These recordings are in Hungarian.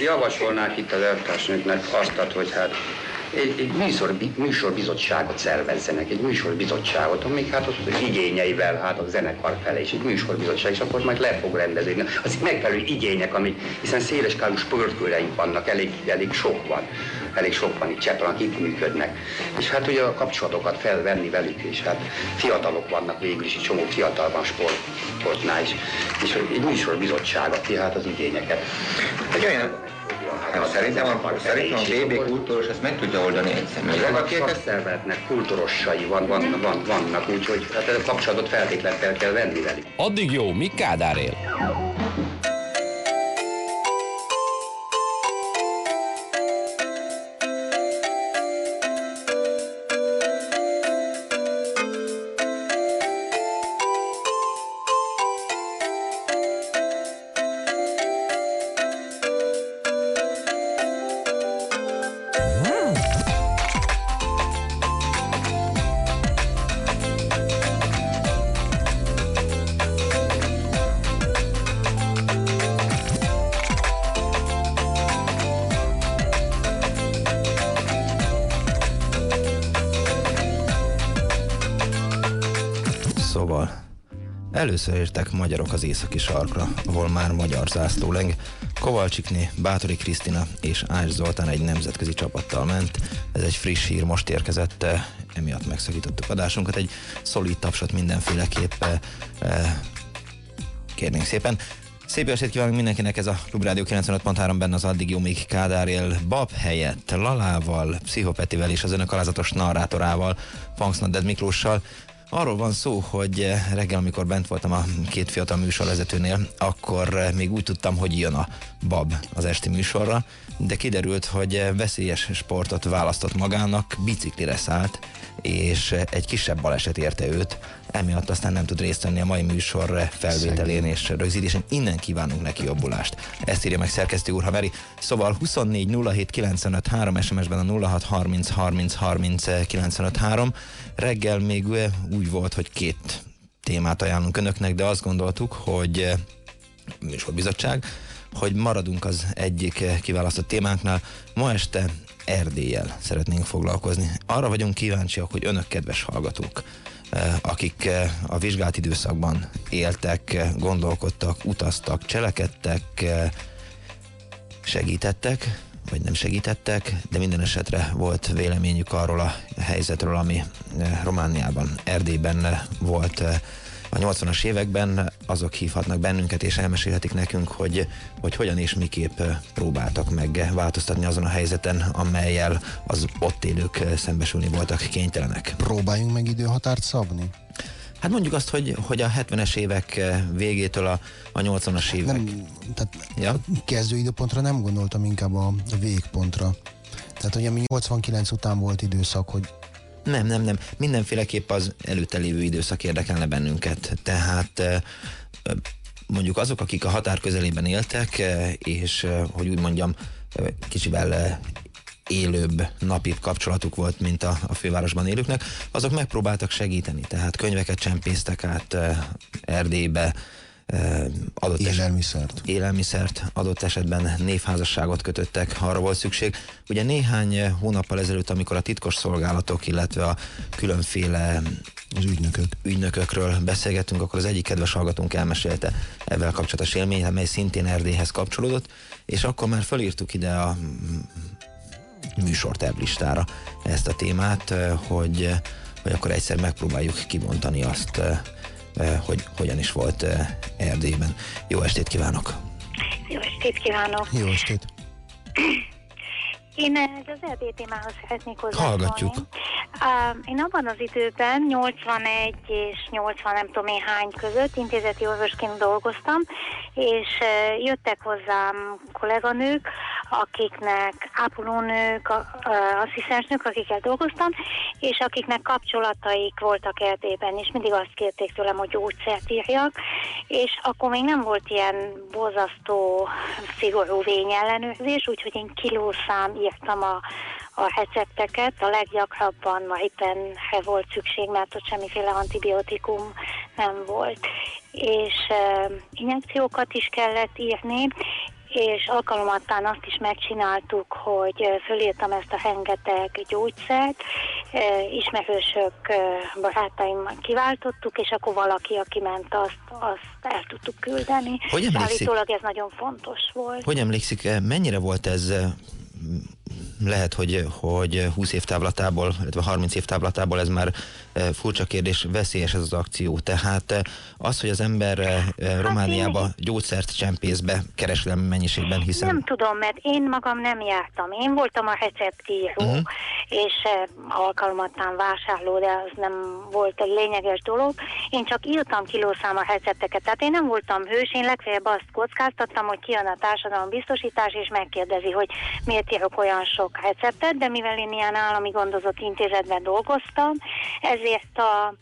javasolnák itt az eltársnőknek azt, hogy hát egy, egy műsor, műsorbizottságot szervezzenek, egy műsorbizottságot, amik hát az, igényeivel, hát a zenekar felé, és egy műsorbizottság, és akkor majd le fog rendezni. Az megfelelő igények, amik, hiszen széleskálú sportkőreink vannak, elég, elég sok van elég sok van itt Csepelen, akik működnek. És hát ugye a kapcsolatokat felvenni velük, és hát fiatalok vannak végül is, egy csomó fiatal van sport, sportnál is. És egy műsorbizottság, aki hát az igényeket. Egy olyan Hát, szerintem a, szerintem a BB kultúros ezt meg tudja oldani egy személy. Akinek ezt szervezetnek, kultúrossai van, van, van, vannak, úgyhogy hát a kapcsolatot feltétlenül fel kell venni velük. Addig jó, mi Kádár él? Először értek magyarok az északi sarkra, ahol már magyar zászló leng. Kovalcsikné, Bátori Krisztina és Ács Zoltán egy nemzetközi csapattal ment. Ez egy friss hír, most érkezett, emiatt megszakítottuk adásunkat. Egy szolid tapsot mindenféleképp eh, kérnénk szépen. Szép estét kívánunk mindenkinek, ez a Klubrádió 95.3 benne az addig jó még Kádár él Bab helyett Lalával, Pszichopetivel és az önök alázatos narrátorával, Funksnodded Miklóssal. Arról van szó, hogy eh, reggel, amikor bent voltam a két fiatal műsorvezetőnél, akkor eh, még úgy tudtam, hogy jön a bab az esti műsorra, de kiderült, hogy eh, veszélyes sportot választott magának, biciklire szállt, és egy kisebb baleset érte őt, emiatt aztán nem tud részt venni a mai műsor felvételén és rögzítésen. Innen kívánunk neki jobbulást. Ezt írja meg szerkesztő úr, ha veri. Szóval 24 07 95 3 SMS-ben a 06 30 30 30 95 3. Reggel még úgy volt, hogy két témát ajánlunk önöknek, de azt gondoltuk, hogy műsorbizottság, hogy maradunk az egyik kiválasztott témánknál. Ma este Erdélyel szeretnénk foglalkozni. Arra vagyunk kíváncsiak, hogy önök kedves hallgatók, akik a vizsgált időszakban éltek, gondolkodtak, utaztak, cselekedtek, segítettek, vagy nem segítettek, de minden esetre volt véleményük arról a helyzetről, ami Romániában, Erdélyben volt a 80-as években azok hívhatnak bennünket és elmesélhetik nekünk, hogy, hogy hogyan és miképp próbáltak meg változtatni azon a helyzeten, amelyel az ott élők szembesülni voltak kénytelenek. Próbáljunk meg időhatárt szabni? Hát mondjuk azt, hogy, hogy a 70-es évek végétől a, a 80-as évek. Nem, tehát ja? kezdő időpontra nem gondoltam, inkább a, végpontra. Tehát ugye mi 89 után volt időszak, hogy nem, nem, nem. Mindenféleképp az előtte lévő időszak érdekelne bennünket. Tehát mondjuk azok, akik a határ közelében éltek, és hogy úgy mondjam, kicsivel élőbb, napibb kapcsolatuk volt, mint a, a fővárosban élőknek, azok megpróbáltak segíteni, tehát könyveket csempésztek át Erdélybe, adott élelmiszert. Eset, élelmiszert, adott esetben névházasságot kötöttek, arra volt szükség. Ugye néhány hónappal ezelőtt, amikor a titkos szolgálatok, illetve a különféle az ügynökök. ügynökökről beszélgettünk, akkor az egyik kedves hallgatónk elmesélte ebben kapcsolatos élményt, amely szintén Erdélyhez kapcsolódott, és akkor már felírtuk ide a műsortervlistára ezt a témát, hogy, hogy akkor egyszer megpróbáljuk kibontani azt, hogy hogyan is volt eh, Erdélyben. Jó estét kívánok! Jó estét kívánok! Jó estét! Én az Erdély témához szeretnék hozzászólni. Hallgatjuk. Én abban az időben, 81 és 80 nem tudom én hány között intézeti orvosként dolgoztam, és jöttek hozzám kolléganők, akiknek ápolónők, asszisztensnők, akikkel dolgoztam, és akiknek kapcsolataik voltak Erdélyben, és mindig azt kérték tőlem, hogy gyógyszert írjak, és akkor még nem volt ilyen bozasztó, szigorú vényellenőrzés, úgyhogy én kilószám írtam a a recepteket, a leggyakrabban ma éppen volt szükség, mert ott semmiféle antibiotikum nem volt. És uh, injekciókat is kellett írni, és alkalomattán azt is megcsináltuk, hogy fölírtam ezt a rengeteg gyógyszert, ismerősök, barátaim kiváltottuk, és akkor valaki, aki ment, azt, azt el tudtuk küldeni. Hogy emlékszik? Állítólag ez nagyon fontos volt. Hogy emlékszik, mennyire volt ez lehet, hogy, hogy 20 év távlatából, illetve 30 év távlatából ez már eh, furcsa kérdés, veszélyes ez az akció. Tehát eh, az, hogy az ember eh, eh, Romániába gyógyszert csempész be kereskedelmi mennyiségben, hiszen... Nem tudom, mert én magam nem jártam. Én voltam a receptíró, uh-huh. és alkalmattán vásárló, de az nem volt egy lényeges dolog. Én csak írtam kilószáma recepteket, tehát én nem voltam hős, én legfeljebb azt kockáztattam, hogy kijön a társadalom biztosítás, és megkérdezi, hogy miért írok olyan sok receptet, de mivel én ilyen állami gondozott intézetben dolgoztam, ezért a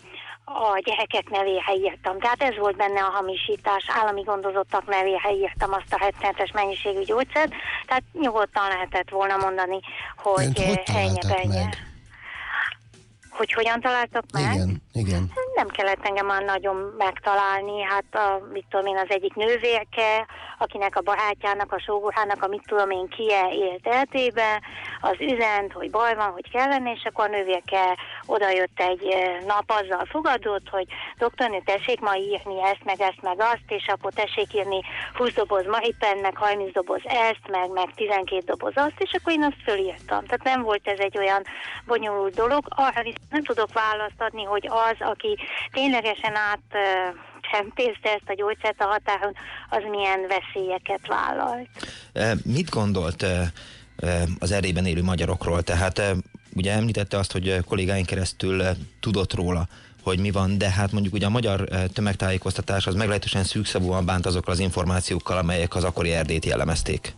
a gyerekek nevére írtam. Tehát ez volt benne a hamisítás, állami gondozottak nevére írtam azt a rettenetes mennyiségű gyógyszert, tehát nyugodtan lehetett volna mondani, hogy eh, ennyi meg? Hogy hogyan találtak meg? Igen, igen. Nem kellett engem már nagyon megtalálni, hát a, mit tudom én, az egyik nővérke, akinek a barátjának, a sógorának, a mit tudom én, kie élt eltébe, az üzent, hogy baj van, hogy kellene, és akkor a nővérke odajött egy nap, azzal fogadott, hogy doktornő, tessék ma írni ezt, meg ezt, meg azt, és akkor tessék írni 20 doboz maripen, meg 30 doboz ezt, meg, meg 12 doboz azt, és akkor én azt fölírtam. Tehát nem volt ez egy olyan bonyolult dolog. Arra viszont nem tudok választ adni, hogy az, aki ténylegesen át csempészte ezt a gyógyszert a határon, az milyen veszélyeket vállalt. Eh, Mit gondolt eh, eh, az erében élő magyarokról? Tehát eh, ugye említette azt, hogy kollégáink keresztül tudott róla, hogy mi van, de hát mondjuk ugye a magyar tömegtájékoztatás az meglehetősen szűkszavúan bánt azokkal az információkkal, amelyek az akkori Erdélyt jellemezték.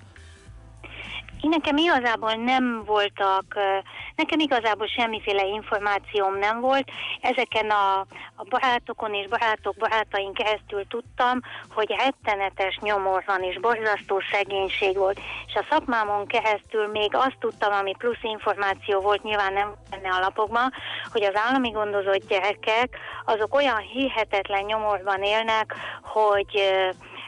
Nekem igazából nem voltak, nekem igazából semmiféle információm nem volt. Ezeken a, a barátokon és barátok barátaink keresztül tudtam, hogy rettenetes nyomor van és borzasztó szegénység volt. És a szakmámon keresztül még azt tudtam, ami plusz információ volt, nyilván nem benne a lapokban, hogy az állami gondozott gyerekek azok olyan hihetetlen nyomorban élnek, hogy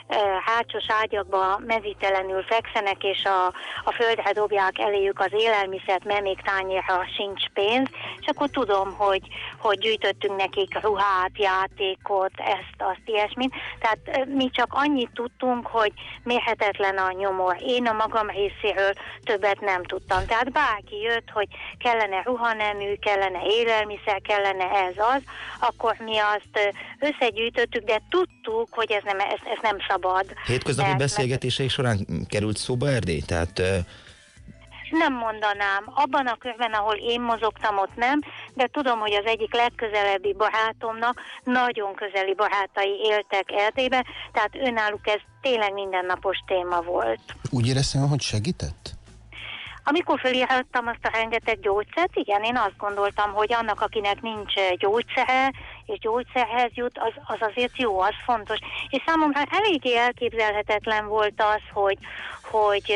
ö, hátsós ágyakba mezítelenül fekszenek, és a, a földre dobják eléjük az élelmiszert, mert még tányérra sincs pénz, és akkor tudom, hogy, hogy gyűjtöttünk nekik ruhát, játékot, ezt, azt, ilyesmit. Tehát ö, mi csak annyit tudtunk, hogy mérhetetlen a nyomor. Én a magam részéről többet nem tudtam. Tehát bárki jött, hogy kellene ruhanemű, kellene élelmiszer, kellene ez az, akkor mi azt ö, összegyűjtöttük, de tudtuk, hogy ez nem, ez, ez nem szabad. Hétköznapi Mert- beszélgetéseik során került szóba Erdély? Tehát eh, Nem mondanám. Abban a körben, ahol én mozogtam, ott nem, de tudom, hogy az egyik legközelebbi barátomnak nagyon közeli barátai éltek Erdélybe, tehát önálluk ez tényleg mindennapos téma volt. Úgy éreztem, hogy segített? Amikor felírhattam azt a rengeteg gyógyszert, igen, én azt gondoltam, hogy annak, akinek nincs gyógyszere, és gyógyszerhez jut, az, az azért jó, az fontos. És számomra eléggé elképzelhetetlen volt az, hogy, hogy,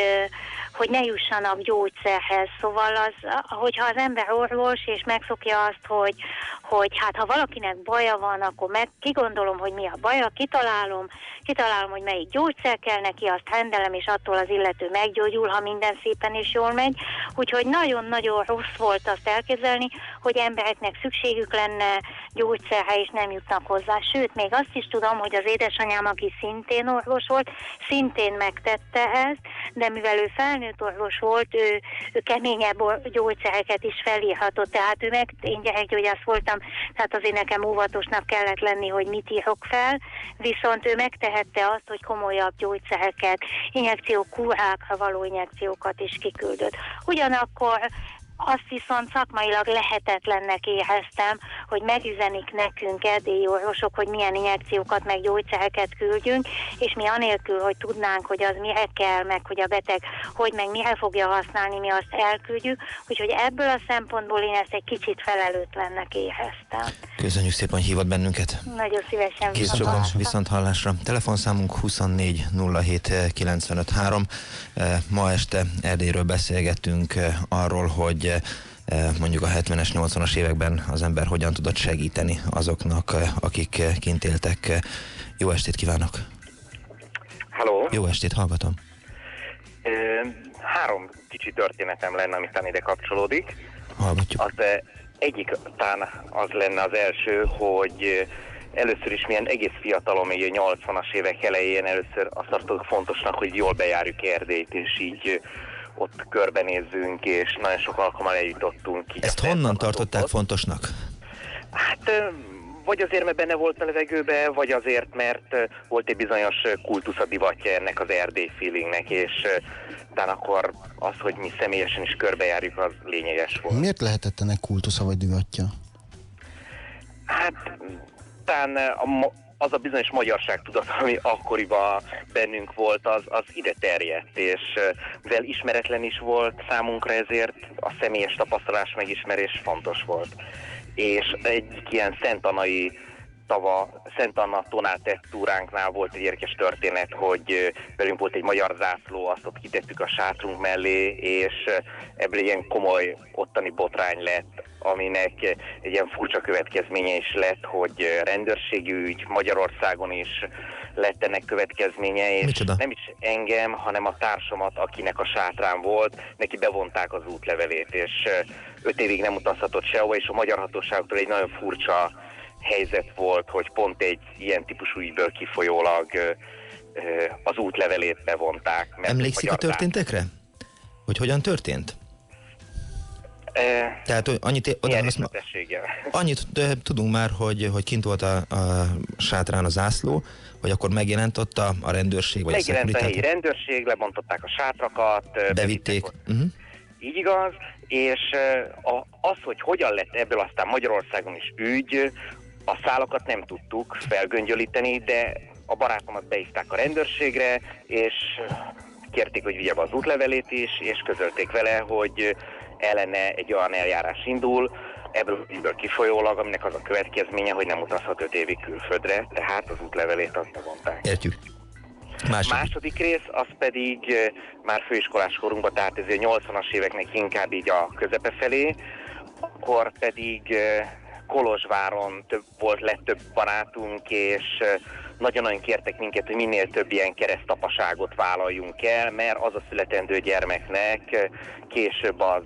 hogy ne jussanak gyógyszerhez. Szóval az, hogyha az ember orvos, és megszokja azt, hogy, hogy hát ha valakinek baja van, akkor meg kigondolom, hogy mi a baja, kitalálom, kitalálom, hogy melyik gyógyszer kell neki, azt rendelem, és attól az illető meggyógyul, ha minden szépen és jól megy. Úgyhogy nagyon-nagyon rossz volt azt elképzelni, hogy embereknek szükségük lenne gyógyszerre, és nem jutnak hozzá. Sőt, még azt is tudom, hogy az édesanyám, aki szintén orvos volt, szintén megtette ezt, de mivel ő felnőtt orvos volt, ő, ő keményebb gyógyszereket is felírhatott, tehát ő meg, én gyerekgyógyász voltam, tehát azért nekem óvatosnak kellett lenni, hogy mit írok fel, viszont ő megtehette azt, hogy komolyabb gyógyszereket, injekciók, kúrákra való injekciókat is kiküldött. Ugyanakkor azt viszont szakmailag lehetetlennek éreztem, hogy megüzenik nekünk erdélyi orvosok, hogy milyen injekciókat meg gyógyszereket küldjünk, és mi anélkül, hogy tudnánk, hogy az mire kell, meg hogy a beteg hogy meg mire fogja használni, mi azt elküldjük, úgyhogy ebből a szempontból én ezt egy kicsit felelőtlennek éreztem. köszönjük szépen, hogy hívott bennünket. Nagyon szívesen Kész viszont sokan viszont hallásra. Telefonszámunk 24 07 95 3. Eh, Ma este Erdélyről beszélgettünk eh, arról, hogy eh, mondjuk a 70-es, 80-as években az ember hogyan tudott segíteni azoknak, eh, akik eh, kint éltek. Jó estét kívánok! Halló, Jó estét, hallgatom! három kicsi történetem lenne, ami talán ide kapcsolódik. Hallgatjuk. Az egyik talán az lenne az első, hogy először is milyen egész fiatalom, még 80-as évek elején először azt tartottuk fontosnak, hogy jól bejárjuk Erdélyt, és így ott körbenézzünk, és nagyon sok alkalommal eljutottunk. Így Ezt honnan tartották fontosnak? Hát vagy azért, mert benne volt a levegőbe, vagy azért, mert volt egy bizonyos ö, kultusz a divatja ennek az Erdély feelingnek, és talán akkor az, hogy mi személyesen is körbejárjuk, az lényeges volt. Miért lehetett ennek kultusza vagy divatja? Hát talán a, az a bizonyos magyarság tudat, ami akkoriban bennünk volt, az, az ide terjedt, és ö, mivel ismeretlen is volt számunkra, ezért a személyes tapasztalás megismerés fontos volt. És egy ilyen szentanai tava, Szent Anna tonál tett túránknál volt egy érdekes történet, hogy velünk volt egy magyar zászló, azt ott kitettük a sátrunk mellé, és ebből ilyen komoly ottani botrány lett, aminek egy ilyen furcsa következménye is lett, hogy rendőrségi ügy Magyarországon is lett ennek következménye, és Micsoda? nem is engem, hanem a társamat, akinek a sátrán volt, neki bevonták az útlevelét, és öt évig nem utazhatott sehova, és a magyar hatóságoktól egy nagyon furcsa helyzet volt, hogy pont egy ilyen típusú ügyből kifolyólag az útlevelét bevonták. mert Emlékszik a magyar történtekre? Hogy hogyan történt? Tehát annyit, oda azt, ma- annyit de, tudunk már, hogy, hogy kint volt a, a sátrán a zászló, hogy akkor megjelent ott a, a rendőrség, vagy Megjelent a a helyi rendőrség, lebontották a sátrakat, Bevitték. Uh-huh. Így igaz, és a, az, hogy hogyan lett ebből aztán Magyarországon is ügy, a szálakat nem tudtuk felgöngyölíteni, de a barátomat beívták a rendőrségre, és kérték, hogy vigye be az útlevelét is, és közölték vele, hogy ellene egy olyan eljárás indul, ebből ügyből kifolyólag, aminek az a következménye, hogy nem utazhat öt évig külföldre, tehát az útlevelét azt bevonták. Értjük. Második. Második rész, az pedig eh, már főiskolás korunkban, tehát ez a 80-as éveknek inkább így a közepe felé, akkor pedig eh, Kolozsváron több, volt, lett több barátunk, és nagyon-nagyon kértek minket, hogy minél több ilyen keresztapaságot vállaljunk el, mert az a születendő gyermeknek később az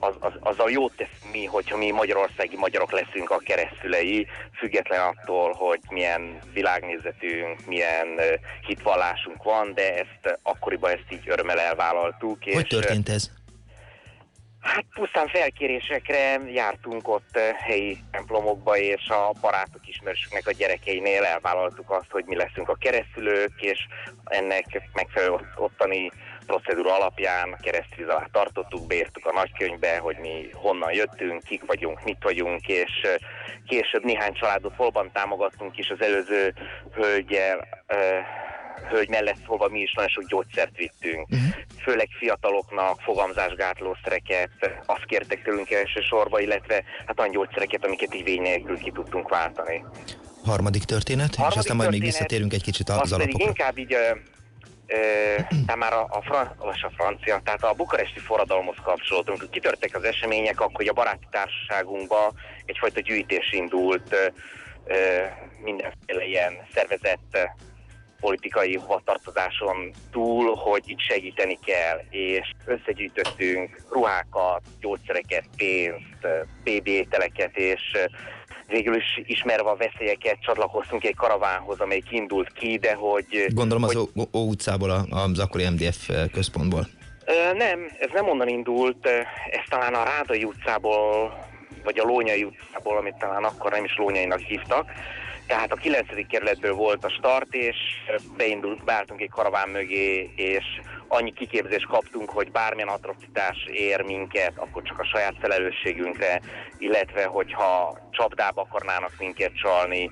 az, az, az a jót tesz mi, hogyha mi magyarországi magyarok leszünk a keresztülei, független attól, hogy milyen világnézetünk, milyen hitvallásunk van, de ezt akkoriban ezt így örömmel elvállaltuk. Hogy és, történt ez? Hát pusztán felkérésekre jártunk ott eh, helyi templomokba, és a barátok ismerősöknek a gyerekeinél elvállaltuk azt, hogy mi leszünk a keresztülők, és ennek megfelelő ott- ottani procedúra alapján keresztvíz alá tartottuk, beírtuk a nagykönyvbe, hogy mi honnan jöttünk, kik vagyunk, mit vagyunk, és eh, később néhány családot valóban támogattunk is. Az előző hölgyel, eh, hölgy mellett szólva mi is nagyon sok gyógyszert vittünk. Uh-huh. Főleg fiataloknak fogamzásgátlószereket, azt kértek tőlünk elsősorban, illetve hát olyan gyógyszereket, amiket így vény nélkül ki tudtunk váltani. Harmadik történet, és Harmadik aztán majd még visszatérünk egy kicsit az alapokra. inkább így, tehát már a, a, fran, a francia, tehát a bukaresti forradalomhoz kapcsolódunk. Amikor kitörtek az események, akkor a baráti társaságunkba egyfajta gyűjtés indult, ö, ö, mindenféle ilyen szervezett politikai hovatartozáson túl, hogy itt segíteni kell, és összegyűjtöttünk ruhákat, gyógyszereket, pénzt, PB ételeket, és ö, végül is ismerve a veszélyeket csatlakoztunk egy karavánhoz, amely indult ki, de hogy... Gondolom az hogy, Ó, Ó utcából, a- az akkori MDF központból. Ö, nem, ez nem onnan indult, ö, ez talán a Rádai utcából, vagy a Lónyai utcából, amit talán akkor nem is Lónyainak hívtak. Tehát a 9. kerületből volt a start, és beindult, beálltunk egy karaván mögé, és annyi kiképzést kaptunk, hogy bármilyen atrocitás ér minket, akkor csak a saját felelősségünkre, illetve hogyha csapdába akarnának minket csalni,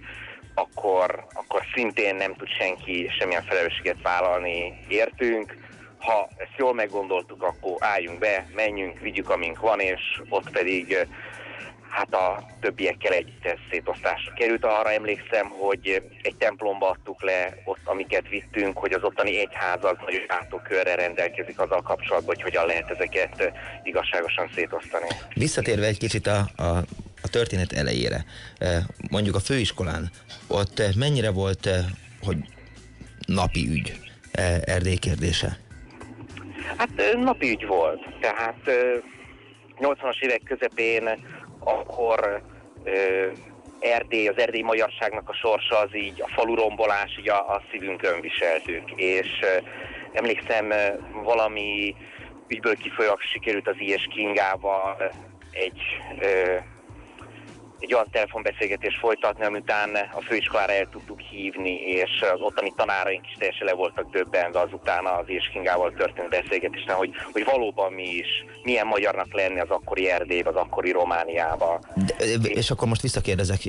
akkor, akkor szintén nem tud senki semmilyen felelősséget vállalni értünk. Ha ezt jól meggondoltuk, akkor álljunk be, menjünk, vigyük, amink van, és ott pedig hát a többiekkel együtt ez szétosztásra került. Arra emlékszem, hogy egy templomba adtuk le ott, amiket vittünk, hogy az ottani egyház az nagyon látókörre rendelkezik azzal kapcsolatban, hogy hogyan lehet ezeket igazságosan szétosztani. Visszatérve egy kicsit a, a, a történet elejére, eh, mondjuk a főiskolán, ott eh, mennyire volt, eh, hogy napi ügy Erdély kérdése? Hát napi ügy volt, tehát ö, 80-as évek közepén akkor Erdély, az erdély magyarságnak a sorsa az így, a falurombolás, így a, a szívünkön viseltük, és emlékszem valami ügyből kifolyólag sikerült az ilyes Kingával egy egy olyan telefonbeszélgetést folytatni, amitán a főiskolára el tudtuk hívni, és az ottani tanáraink is teljesen le voltak döbbenve azután az Éskingával történő beszélgetésen, hogy, hogy valóban mi is, milyen magyarnak lenni az akkori Erdélyben, az akkori Romániában. De, és akkor most visszakérdezek,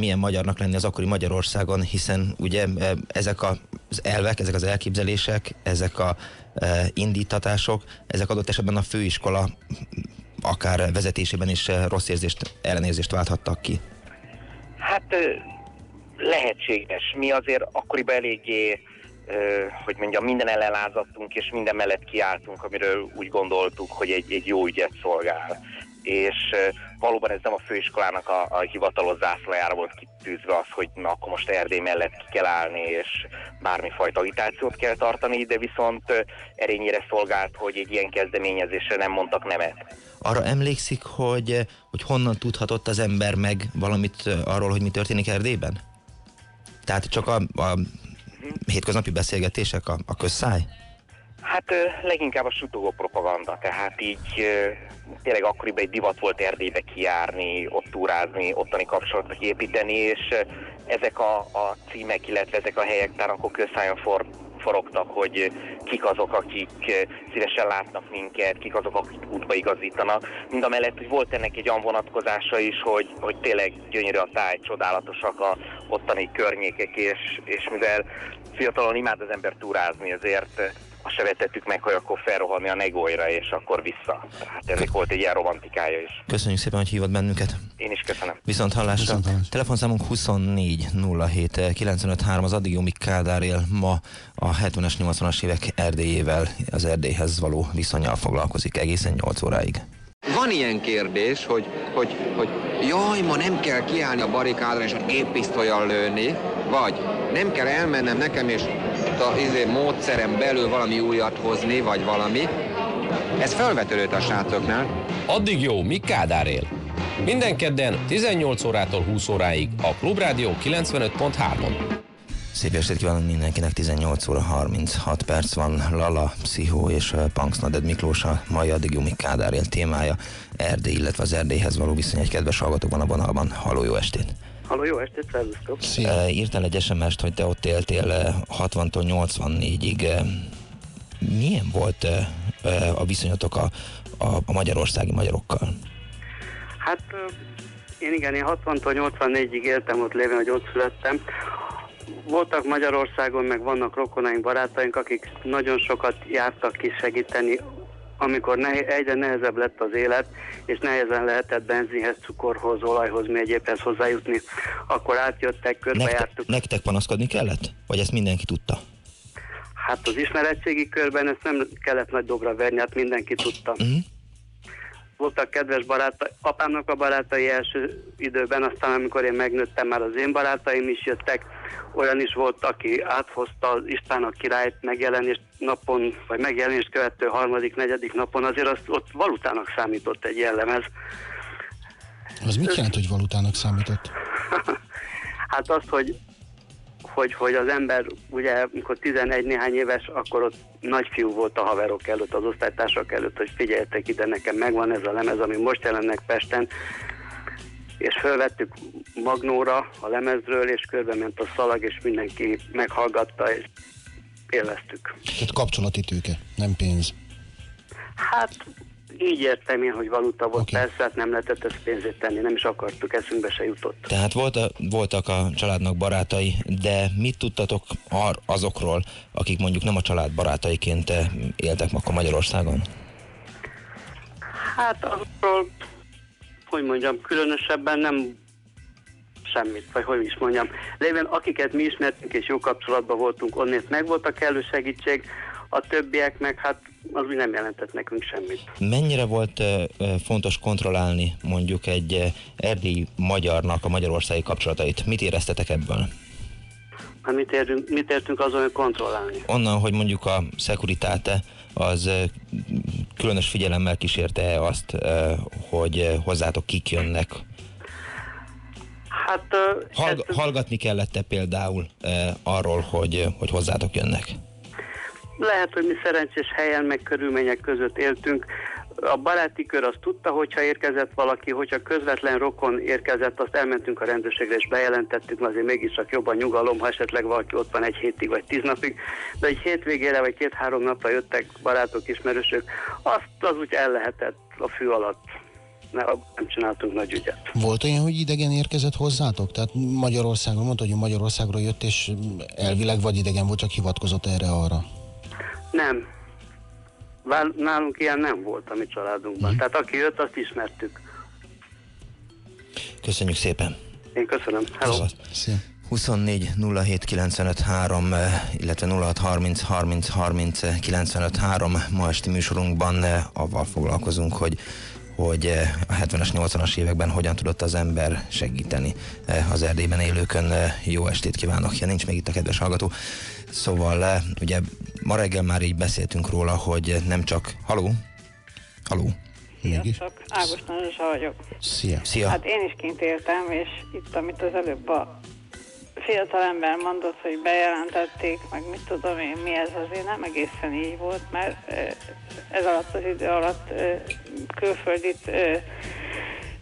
milyen magyarnak lenni az akkori Magyarországon, hiszen ugye eh, ezek az elvek, ezek az elképzelések, ezek a eh, indítatások, ezek adott esetben a főiskola akár vezetésében is eh, rossz érzést, ellenérzést válthattak ki. Hát lehetséges. Mi azért akkoriban eléggé, hogy mondjam, minden ellen és minden mellett kiálltunk, amiről úgy gondoltuk, hogy egy, egy jó ügyet szolgál. És valóban ez nem a főiskolának a, a hivatalos zászlajára volt kitűzve az, hogy na akkor most Erdély mellett ki kell állni, és bármifajta agitációt kell tartani, de viszont erényére szolgált, hogy egy ilyen kezdeményezésre nem mondtak nemet. Arra emlékszik, hogy, hogy honnan tudhatott az ember meg valamit arról, hogy mi történik Erdélyben? Tehát csak a, a hétköznapi beszélgetések, a, a közszáj? Hát leginkább a sutogó propaganda, tehát így tényleg akkoriban egy divat volt Erdélybe kijárni, ott túrázni, ottani kapcsolatot építeni, és ezek a, a címek, illetve ezek a helyek talán akkor közszájon for, forogtak, hogy kik azok, akik szívesen látnak minket, kik azok, akik útba igazítanak. Mind a mellett, hogy volt ennek egy olyan vonatkozása is, hogy, hogy tényleg gyönyörű a táj, csodálatosak a ottani környékek, és, és mivel fiatalon imád az ember túrázni, ezért azt se vetettük meg, hogy akkor felrohanni a Negóira, és akkor vissza. Tehát ennek volt egy ilyen romantikája is. Köszönjük szépen, hogy hívott bennünket. Én is köszönöm. Viszont hallásra. Viszont hallásra. Telefonszámunk 24 07 953, az addig Jomik Kádár él ma a 70-es, 80-as évek Erdélyével, az Erdélyhez való viszonyal foglalkozik egészen 8 óráig. Van ilyen kérdés, hogy, hogy, hogy jaj, ma nem kell kiállni a barikádra és a géppisztolyal lőni, vagy nem kell elmennem nekem és a izé, módszerem belül valami újat hozni, vagy valami. Ez felvetődött a srácoknál. Addig jó, míg Kádár él. Minden kedden 18 órától 20 óráig a Klubrádió 95.3-on. Szép estét kívánunk mindenkinek, 18 óra 36 perc van, Lala, Pszichó és Punks Naded Miklós a mai addig Jumi Kádár él témája, Erdély, illetve az Erdélyhez való viszony egy kedves hallgató van a vonalban. Halló, jó estét! Halló, jó estét, szervusztok! Szia. Írtál egy SMS-t, hogy te ott éltél uh, 60-tól 84-ig. Uh, milyen volt a viszonyatok a, a, a magyarországi magyarokkal? Hát én igen, én 60-tól 84-ig éltem ott lévén, hogy ott születtem. Voltak Magyarországon, meg vannak rokonaink, barátaink, akik nagyon sokat jártak ki segíteni, amikor nehe, egyre nehezebb lett az élet, és nehezen lehetett benzinhez, cukorhoz, olajhoz, mi egyébhez hozzájutni, akkor átjöttek, körbejártuk. Nektek, nektek panaszkodni kellett? Vagy ezt mindenki tudta? Hát az ismeretségi körben ezt nem kellett nagy dobra verni, hát mindenki tudta. Uh-huh. Voltak kedves barátai, apámnak a barátai első időben, aztán amikor én megnőttem, már az én barátaim is jöttek, olyan is volt, aki áthozta az István a királyt megjelenést napon, vagy megjelenést követő harmadik, negyedik napon, azért azt ott valutának számított egy jellemez. Az mit jelent, hogy valutának számított? Hát az, hogy hogy, hogy az ember, ugye, amikor 11 néhány éves, akkor ott nagy fiú volt a haverok előtt, az osztálytársak előtt, hogy figyeljetek ide, nekem megvan ez a lemez, ami most jelennek Pesten, és fölvettük Magnóra a lemezről, és körbe ment a szalag, és mindenki meghallgatta, és élveztük. Tehát kapcsolati tőke, nem pénz. Hát így értem én, hogy valuta volt, okay. persze, hát nem lehetett ezt pénzét tenni, nem is akartuk, eszünkbe se jutott. Tehát volt a, voltak a családnak barátai, de mit tudtatok ar- azokról, akik mondjuk nem a család barátaiként eh, éltek akkor Magyarországon? Hát arról, hogy mondjam, különösebben nem semmit, vagy hogy is mondjam. Lévén akiket mi ismertünk és jó kapcsolatban voltunk, onnét meg volt a kellő segítség, a többiek meg hát az úgy nem jelentett nekünk semmit. Mennyire volt fontos kontrollálni mondjuk egy erdélyi magyarnak a magyarországi kapcsolatait? Mit éreztetek ebből? Hát mit, értünk, mit értünk azon, hogy kontrollálni? Onnan, hogy mondjuk a szekuritáte az különös figyelemmel kísérte azt, hogy hozzátok kik jönnek. Hát Hallg- ez- hallgatni kellett-e például arról, hogy, hogy hozzátok jönnek? Lehet, hogy mi szerencsés helyen, meg körülmények között éltünk. A baráti kör azt tudta, hogyha érkezett valaki, hogyha közvetlen rokon érkezett, azt elmentünk a rendőrségre és bejelentettük, mert azért mégiscsak jobb a nyugalom, ha esetleg valaki ott van egy hétig vagy tíz napig. De egy hétvégére vagy két-három napra jöttek barátok, ismerősök, azt az úgy el lehetett a fű alatt. Ne, nem csináltunk nagy ügyet. Volt olyan, hogy idegen érkezett hozzátok? Tehát Magyarországon, mondta, hogy Magyarországról jött, és elvileg vagy idegen volt, csak hivatkozott erre-arra. Nem. Vál- Nálunk ilyen nem volt a mi családunkban. Tehát aki jött, azt ismertük. Köszönjük szépen! Én köszönöm. Hello. Szia. 24 07 95 3, eh, illetve 06 30 30 30 95 3. Ma esti műsorunkban eh, avval foglalkozunk, hogy hogy eh, a 70-es, 80-as években hogyan tudott az ember segíteni eh, az Erdélyben élőkön. Jó estét kívánok! Ja, nincs még itt a kedves hallgató. Szóval eh, ugye ma reggel már így beszéltünk róla, hogy nem csak... Haló? Haló? Sziasztok, Ágoston Zsuzsa vagyok. Szia. Szia! Hát én is kint éltem, és itt, amit az előbb a fiatal ember mondott, hogy bejelentették, meg mit tudom én, mi ez azért nem egészen így volt, mert eh, ez alatt az idő alatt eh, külföldit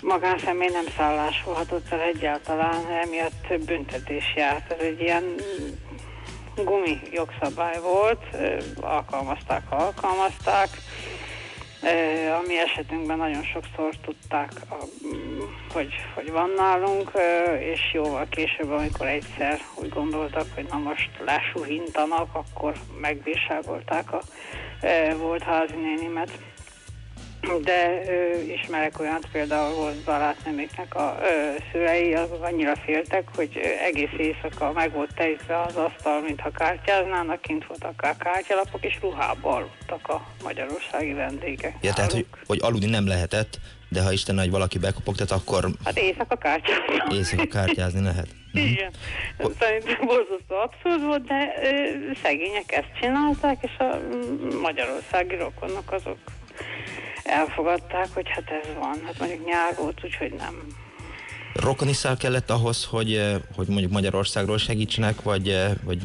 magánszemély nem szállásolhatott el egyáltalán, emiatt büntetés járt. Ez egy ilyen gumi jogszabály volt, alkalmazták, ha alkalmazták. A mi esetünkben nagyon sokszor tudták, hogy, hogy van nálunk, és jóval később, amikor egyszer úgy gondoltak, hogy na most lesuhintanak, akkor megbírságolták a volt házi nénimet. De ö, ismerek olyat, például volt barátnőméknek a ö, szülei, azok annyira féltek, hogy egész éjszaka meg volt tejtve az asztal, mintha kártyáznának, kint voltak a kártyalapok, és ruhába aludtak a magyarországi vendégek. Ja, tehát, hogy, hogy aludni nem lehetett, de ha Isten nagy valaki bekopogtat, akkor Hát éjszaka kártyáztak. éjszaka kártyázni lehet. Igen. Szerintem borzasztó abszurd volt, de ö, szegények ezt csinálták, és a magyarországi rokonok azok elfogadták, hogy hát ez van. Hát mondjuk nyár volt, úgyhogy nem. Rokoniszál kellett ahhoz, hogy, eh, hogy mondjuk Magyarországról segítsenek, vagy, eh, vagy,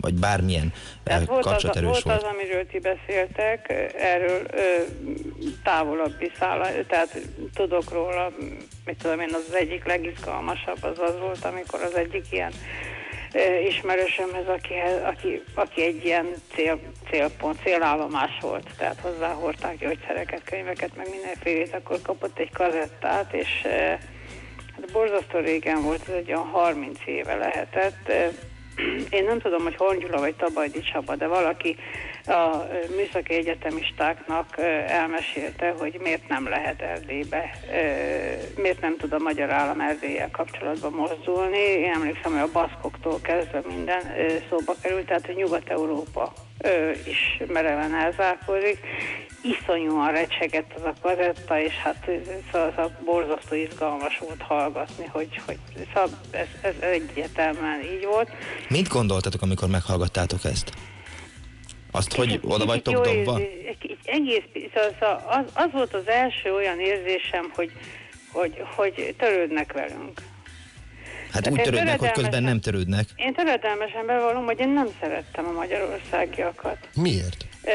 vagy bármilyen eh, Tehát volt az, erős volt volt? az, amiről ti beszéltek, erről ö, távolabbi szála, tehát tudok róla, mit tudom én, az, az egyik legizgalmasabb az az volt, amikor az egyik ilyen ö, ismerősömhez, akihez, aki, aki egy ilyen cél, célpont, célállomás volt, tehát hozzáhordták gyógyszereket, könyveket, meg mindenfélét, akkor kapott egy kazettát, és hát borzasztó régen volt, ez egy olyan 30 éve lehetett, én nem tudom, hogy Horn Gyula vagy Tabajdi Csaba, de valaki a műszaki egyetemistáknak elmesélte, hogy miért nem lehet Erdélybe, miért nem tud a magyar állam Erdéllyel kapcsolatban mozdulni. Én emlékszem, hogy a baszkoktól kezdve minden szóba került, tehát hogy Nyugat-Európa is mereven elzárkózik. Iszonyúan recsegett az a kazetta, és hát szóval, szóval borzasztó izgalmas volt hallgatni, hogy, hogy szóval ez, ez egyértelműen így volt. Mit gondoltatok, amikor meghallgattátok ezt? Azt, hogy Kicsit- oda kicsit vagytok jó dobva? egy Egész, szóval, szóval az, az volt az első olyan érzésem, hogy, hogy, hogy törődnek velünk. Hát Tehát úgy törődnek, hogy közben nem törődnek. Én töredelmesen bevallom, hogy én nem szerettem a magyarországiakat. Miért? Ö,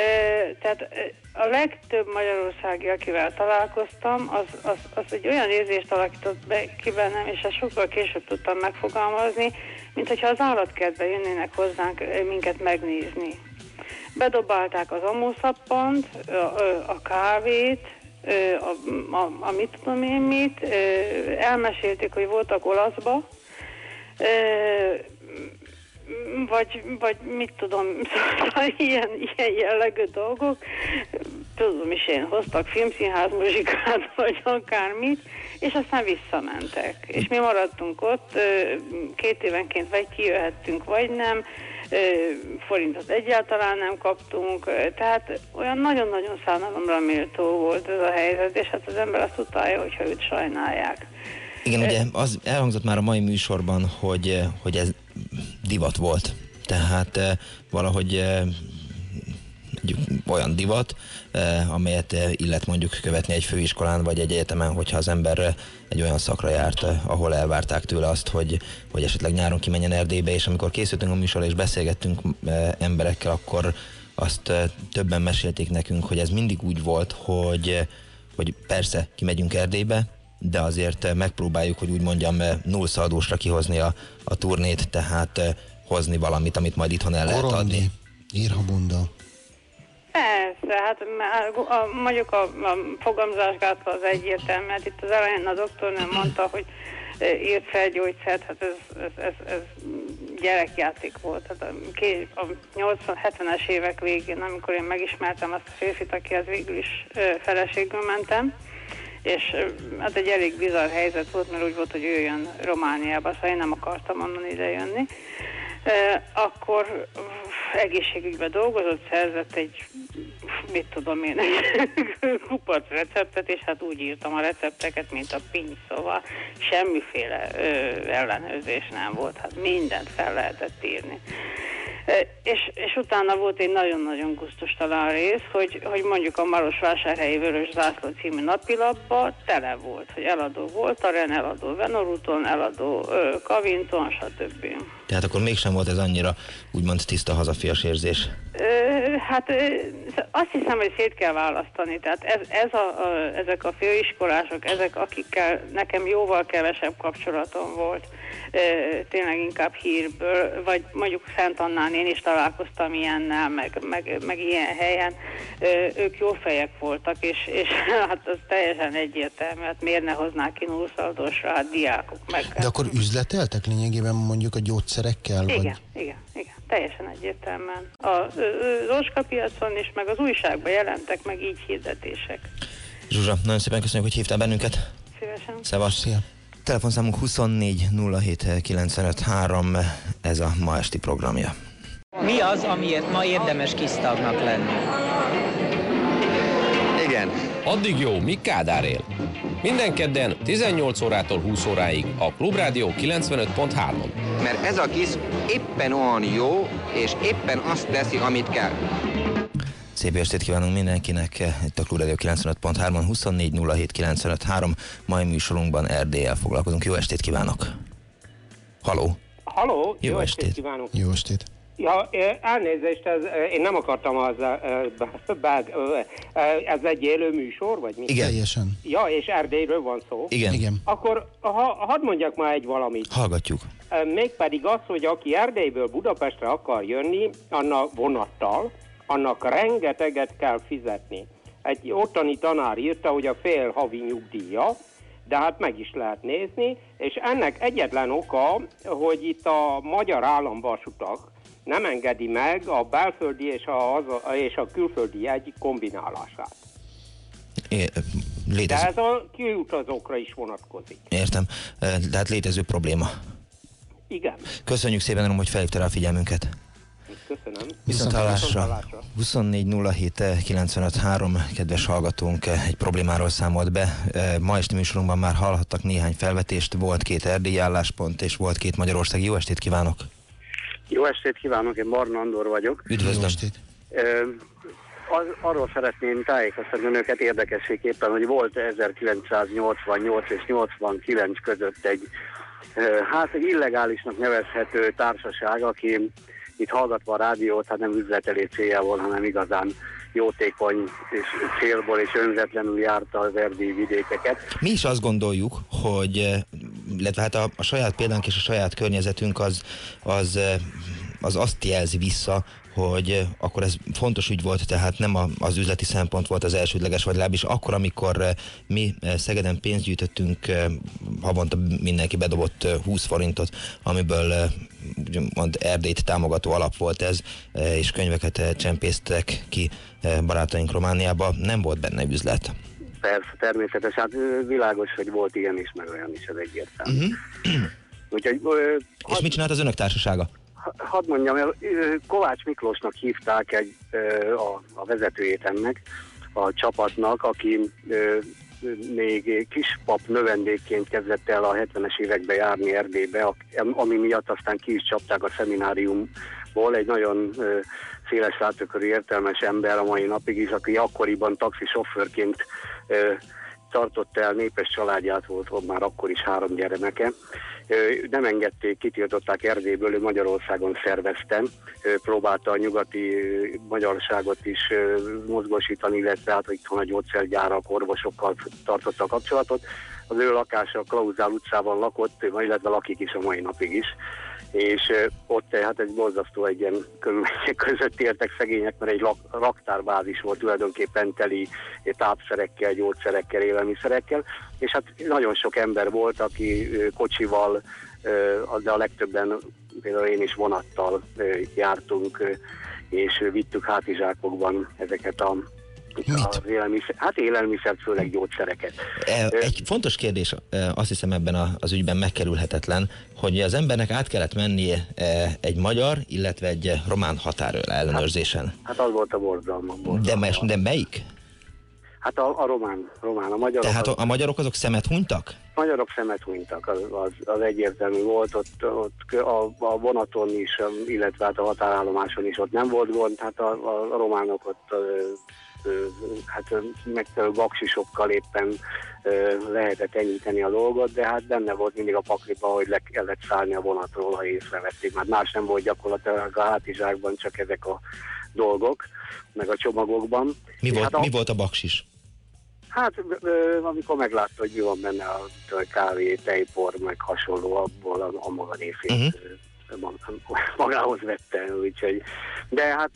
tehát a legtöbb magyarországi, akivel találkoztam, az, az, az egy olyan érzést alakított be ki bennem, és ezt sokkal később tudtam megfogalmazni, mint hogyha az állatkertbe jönnének hozzánk minket megnézni. Bedobálták az amószappant, a, a kávét, a, a, a mit tudom én mit, elmesélték, hogy voltak olaszba, vagy, vagy mit tudom, szóval ilyen, ilyen jellegű dolgok, tudom is én, hoztak filmszínház muzsikát, vagy akármit, és aztán visszamentek. És mi maradtunk ott, két évenként vagy kijöhettünk, vagy nem, forintot egyáltalán nem kaptunk, tehát olyan nagyon-nagyon szánalomra méltó volt ez a helyzet, és hát az ember azt utálja, hogyha őt sajnálják. Igen, ugye az elhangzott már a mai műsorban, hogy, hogy ez divat volt. Tehát eh, valahogy egy olyan divat, amelyet illet mondjuk követni egy főiskolán vagy egy egyetemen, hogyha az ember egy olyan szakra járt, ahol elvárták tőle azt, hogy, hogy esetleg nyáron kimenjen Erdélybe, és amikor készültünk a műsorra és beszélgettünk emberekkel, akkor azt többen mesélték nekünk, hogy ez mindig úgy volt, hogy, hogy persze kimegyünk Erdélybe, de azért megpróbáljuk, hogy úgy mondjam, nullszaldósra kihozni a, a turnét, tehát hozni valamit, amit majd itthon el lehet adni. Írhabunda. Persze, hát a, a, mondjuk a, a fogamzásgátla az egyértelmű, mert itt az elején a doktornő mondta, hogy írt fel gyógyszert, hát ez, ez, ez, ez gyerekjáték volt. Hát a, a 80-70-es évek végén, amikor én megismertem azt a férfit, akihez végül is feleségül mentem, és hát egy elég bizarr helyzet volt, mert úgy volt, hogy ő jön Romániába, szóval én nem akartam onnan ide. E, akkor egészségügyben dolgozott, szerzett egy, mit tudom én, kupac receptet, és hát úgy írtam a recepteket, mint a pinny, szóval semmiféle ö, ellenőrzés nem volt, hát mindent fel lehetett írni. És, és utána volt egy nagyon-nagyon gusztustalan rész, hogy, hogy mondjuk a Marosvásárhelyi Vörös Zászló című napilapban tele volt, hogy eladó volt, a Ren eladó Venoruton, eladó Kavinton, stb. Tehát akkor mégsem volt ez annyira úgymond tiszta hazafias érzés? Hát azt hiszem, hogy szét kell választani. Tehát ez, ez a, a, ezek a főiskolások, ezek akikkel nekem jóval kevesebb kapcsolatom volt, tényleg inkább hírből, vagy mondjuk Szent Annán én is találkoztam ilyennel, meg, meg, meg ilyen helyen, ők jó fejek voltak, és, és hát az teljesen egyértelmű, hát miért ne hoznák ki nullszaldosra, hát diákok meg. De akkor üzleteltek lényegében mondjuk a gyógyszerekkel? Igen, vagy? igen, igen, teljesen egyértelműen. Az Roska piacon is, meg az újságban jelentek meg így hirdetések. Zsuzsa, nagyon szépen köszönjük, hogy hívtál bennünket. Szívesen. Szevasz. Szia. Telefonszámunk 24 07 95 3, ez a ma esti programja. Mi az, amiért ma érdemes kisztagnak lenni? Addig jó, míg Kádár él. Minden kedden 18 órától 20 óráig a Klubrádió 95.3-on. Mert ez a kis éppen olyan jó, és éppen azt teszi, amit kell. Szép estét kívánunk mindenkinek, itt a Klubrádió 95.3-on 24 07 95 3, mai műsorunkban Erdélyel foglalkozunk. Jó estét kívánok! Haló! Haló, jó, jó estét. estét kívánok! Jó estét! Ja, elnézést, ez, én nem akartam az, bág, ez egy élő műsor, vagy mi? Igen. Teljesen. Ja, és Erdélyről van szó? Igen. Igen. Akkor ha, hadd mondjak már egy valamit. Hallgatjuk. Mégpedig az, hogy aki Erdélyből Budapestre akar jönni, annak vonattal, annak rengeteget kell fizetni. Egy ottani tanár írta, hogy a fél havi nyugdíja, de hát meg is lehet nézni, és ennek egyetlen oka, hogy itt a magyar államvasutak nem engedi meg a belföldi és a, és a külföldi egy kombinálását. É, létező. De ez a kiutazókra is vonatkozik. Értem, tehát létező probléma. Igen. Köszönjük szépen, hogy felhívta rá a figyelmünket. Köszönöm. Viszont hallásra. 24.07.95.3 kedves hallgatónk egy problémáról számolt be. Ma este műsorunkban már hallhattak néhány felvetést, volt két erdélyi álláspont és volt két Magyarország. Jó estét kívánok! Jó estét kívánok, én Barna Andor vagyok. Üdvözlöm! Jó estét! Az, arról szeretném tájékoztatni önöket érdekességképpen, hogy volt 1988 és 89 között egy, hát egy illegálisnak nevezhető társaság, aki itt hallgatva a rádiót, hát nem üzletelé céljából, hanem igazán jótékony és célból és önzetlenül járta az erdélyi vidékeket. Mi is azt gondoljuk, hogy illetve hát a, a saját példánk és a saját környezetünk az, az, az azt jelzi vissza, hogy akkor ez fontos ügy volt, tehát nem az üzleti szempont volt az elsődleges, vagy legalábbis akkor, amikor mi Szegeden pénzt gyűjtöttünk, havonta mindenki bedobott 20 forintot, amiből mond Erdélyt támogató alap volt ez, és könyveket csempésztek ki barátaink Romániába, nem volt benne üzlet. Persze, természetesen, hát világos, hogy volt ilyen is, meg olyan is, ez egyértelmű. Uh-huh. Úgyhogy, és mit csinált az önök társasága? hadd mondjam, Kovács Miklósnak hívták egy, a, a vezetőjét ennek, a csapatnak, aki még kispap növendékként kezdett el a 70-es években járni Erdélybe, ami miatt aztán ki is csapták a szemináriumból Ból egy nagyon ö, széles látókörű értelmes ember a mai napig is, aki akkoriban taxisofőrként ö, tartotta el népes családját, volt, már akkor is három gyermeke. Nem engedték, kitiltották Erdélyből, ő Magyarországon szervezte, Ö, próbálta a nyugati magyarságot is mozgósítani, illetve hát itthon a gyógyszergyárak, orvosokkal tartotta a kapcsolatot. Az ő lakása a Klauzál utcában lakott, illetve lakik is a mai napig is és ott hát egy borzasztó egy ilyen körülmények között éltek szegények, mert egy lak, raktárbázis volt tulajdonképpen teli tápszerekkel, gyógyszerekkel, élelmiszerekkel, és hát nagyon sok ember volt, aki kocsival, de a legtöbben, például én is vonattal jártunk, és vittük hátizsákokban ezeket a az élelmiszer, hát élelmiszert, főleg gyógyszereket. E, Egy fontos kérdés, azt hiszem ebben a- az ügyben megkerülhetetlen, hogy az embernek át kellett mennie e, egy magyar, illetve egy román határőr ellenőrzésen. Hát az volt a borzalma. De, mes- de melyik? Hát a, a román, román, a magyarok, Tehát a, a magyarok azok szemet hunytak? magyarok szemet hunytak, az, az, az egyértelmű volt, ott, ott a, a vonaton is, illetve hát a határállomáson is ott nem volt gond, hát a, a, a románok ott hát megfelelő baksisokkal éppen lehetett enyhíteni a dolgot, de hát benne volt mindig a pakliba, hogy le kellett szállni a vonatról, ha észrevették, mert más nem volt gyakorlatilag a hátizsákban, csak ezek a dolgok, meg a csomagokban. Mi volt, hát a- mi volt a baksis? Hát, amikor meglátta, hogy mi van benne a a kávé, tejpor, meg hasonló, abból a, a maga részét uh-huh. Magához vette, úgyhogy. De hát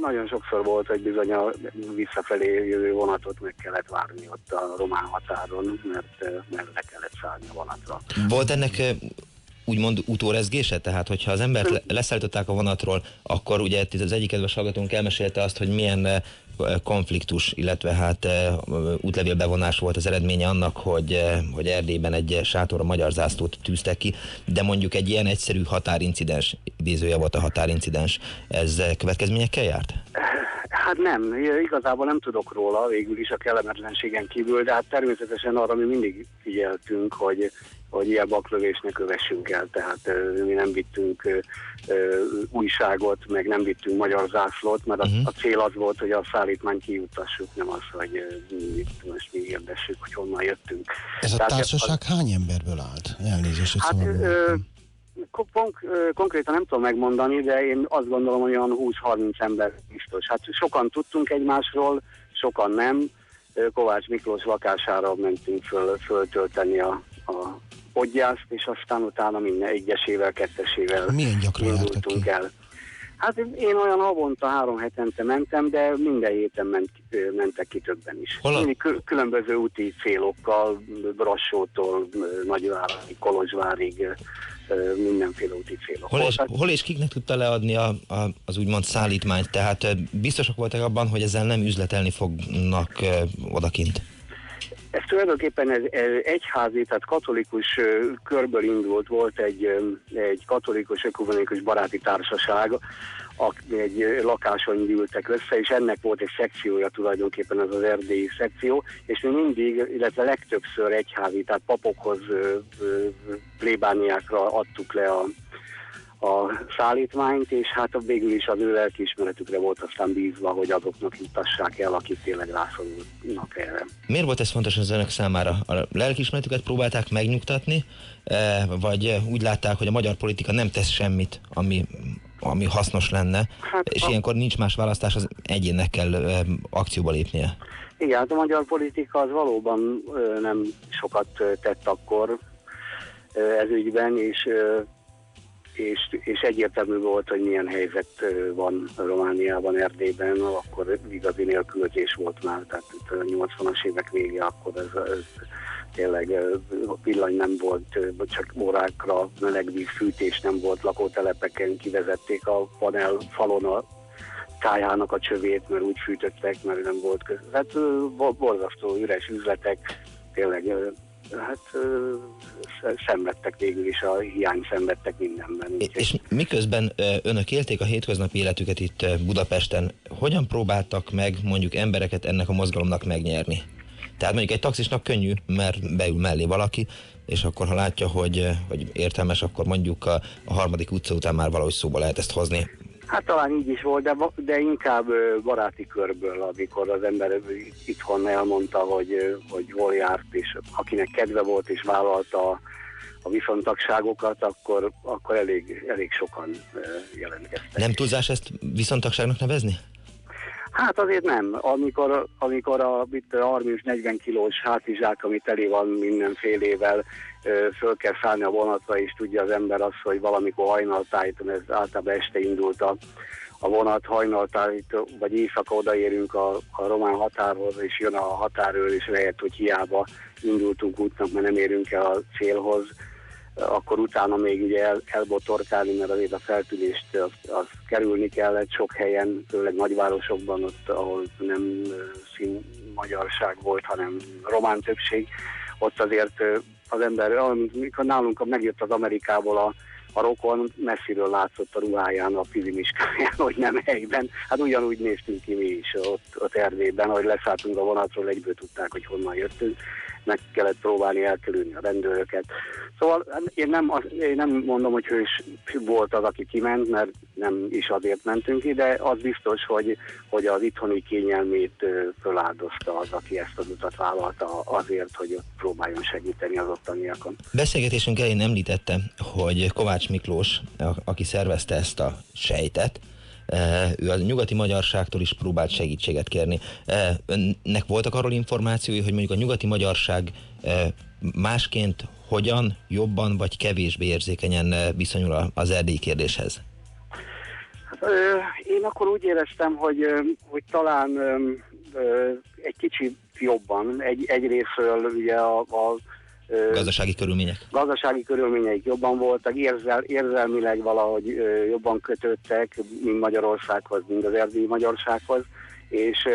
nagyon sokszor volt, hogy bizony a visszafelé jövő vonatot meg kellett várni ott a román határon, mert, mert le kellett szállni a vonatra. Volt ennek úgymond utórezgése? Tehát, hogyha az embert le- leszállították a vonatról, akkor ugye itt az egyik kedves hallgatónk elmesélte azt, hogy milyen konfliktus, illetve hát útlevélbevonás volt az eredménye annak, hogy, hogy Erdélyben egy sátorra magyar zászlót tűztek ki, de mondjuk egy ilyen egyszerű határincidens, idézője volt a határincidens, ez következményekkel járt? Hát nem, igazából nem tudok róla, végül is a kellemetlenségen kívül, de hát természetesen arra mi mindig figyeltünk, hogy, hogy ilyen baklövést ne kövessünk el, tehát mi nem vittünk újságot, meg nem vittünk magyar zászlót, mert a, Mhm. a cél az volt, hogy a szállítmányt kijutassuk, nem az, hogy mi, most mi érdessük, hogy honnan jöttünk. Ez a Tehát társaság hány emberből állt? Elnézést, hogy Hát szóval ö, konk- konkrétan nem tudom megmondani, de én azt gondolom, hogy olyan 20-30 ember biztos. Hát sokan tudtunk egymásról, sokan nem. Kovács Miklós lakására mentünk föl, föltölteni a, a podgyászt, és aztán utána minden egyesével, kettesével Milyen gyakran indultunk el. Hát én olyan havonta három hetente mentem, de minden héten ment, ö, mentek ki többen is. Hol a- különböző úti célokkal, Brassótól, ö, Nagyvárig, Kolozsvárig, ö, ö, mindenféle úti célok. Hol és, voltak. hol és kiknek tudta leadni a, a, az úgymond szállítmányt? Tehát biztosak voltak abban, hogy ezzel nem üzletelni fognak e, odakint? Ez tulajdonképpen ez, ez egyházi, tehát katolikus körből indult, volt egy, egy katolikus ökumenikus baráti társaság, egy lakáson gyűltek össze, és ennek volt egy szekciója tulajdonképpen ez az erdélyi szekció, és mi mindig, illetve legtöbbször egyházi, tehát papokhoz, plébániákra adtuk le a, a szállítmányt, és hát végül is az ő lelkiismeretükre volt aztán bízva, hogy azoknak jutassák el, akik tényleg rászorulnak erre. Miért volt ez fontos az önök számára? A lelkiismeretüket próbálták megnyugtatni, e, vagy úgy látták, hogy a magyar politika nem tesz semmit, ami, ami hasznos lenne, Hát és a- ilyenkor nincs más választás, az egyénnek kell e, akcióba lépnie. Igen, hát a magyar politika az valóban ö, nem sokat ö, tett akkor ö, ez ügyben, és, ö, és, és egyértelmű volt, hogy milyen helyzet van Romániában, Erdélyben, akkor igazi nélkülözés volt már, tehát itt a 80-as évek vége, akkor ez, ez tényleg villany nem volt, csak órákra melegvíz fűtés nem volt lakótelepeken, kivezették a panel falon a kájának a csövét, mert úgy fűtöttek, mert nem volt köz. Hát borzasztó üres üzletek, tényleg hát ö, sz- szenvedtek végül is, a hiány szenvedtek mindenben. És, és miközben önök élték a hétköznapi életüket itt Budapesten, hogyan próbáltak meg mondjuk embereket ennek a mozgalomnak megnyerni? Tehát mondjuk egy taxisnak könnyű, mert beül mellé valaki, és akkor ha látja, hogy, hogy értelmes, akkor mondjuk a, a harmadik utca után már valahogy szóba lehet ezt hozni. Hát talán így is volt, de, de inkább baráti körből, amikor az ember itthon elmondta, hogy, hogy hol járt, és akinek kedve volt és vállalta a, a viszontagságokat, akkor, akkor elég, elég sokan jelentkeztek. Nem túlzás ezt viszontagságnak nevezni? Hát azért nem. Amikor, amikor a itt 30-40 kilós hátizsák, ami teli van mindenfélével, föl kell szállni a vonatra, és tudja az ember azt, hogy valamikor hajnaltájton, ez általában este indult a, a vonat, hajnaltájton, vagy éjszaka odaérünk a, a román határhoz, és jön a határőr, és lehet, hogy hiába indultunk útnak, mert nem érünk el a célhoz, akkor utána még ugye el, elbotorkálni, mert azért a feltűnést az, az kerülni kellett sok helyen, főleg nagyvárosokban, ott, ahol nem szín magyarság volt, hanem román többség, ott azért az ember, amikor nálunk megjött az Amerikából a, a rokon, messziről látszott a ruháján, a fizimiskáján, hogy nem helyben. Hát ugyanúgy néztünk ki mi is ott, ott Erdélyben, ahogy leszálltunk a vonatról, egyből tudták, hogy honnan jöttünk meg kellett próbálni elkerülni a rendőröket. Szóval hát én nem, én nem mondom, hogy hős volt az, aki kiment, mert nem is azért mentünk ki, de az biztos, hogy, hogy az itthoni kényelmét föláldozta az, aki ezt az utat vállalta azért, hogy ott próbáljon segíteni az ottaniakon. Beszélgetésünk elején említette, hogy Kovács Miklós, aki szervezte ezt a sejtet, ő a nyugati magyarságtól is próbált segítséget kérni. Eh, Önnek voltak arról információi, hogy mondjuk a nyugati magyarság eh, másként hogyan, jobban vagy kevésbé érzékenyen eh, viszonyul az erdélyi kérdéshez? Hát, én akkor úgy éreztem, hogy, hogy talán egy kicsit jobban, egy, egyrésztről ugye a, a Gazdasági körülmények. gazdasági körülményeik jobban voltak, érzel, érzelmileg valahogy jobban kötöttek, mind Magyarországhoz, mind az erdélyi magyarsághoz, és,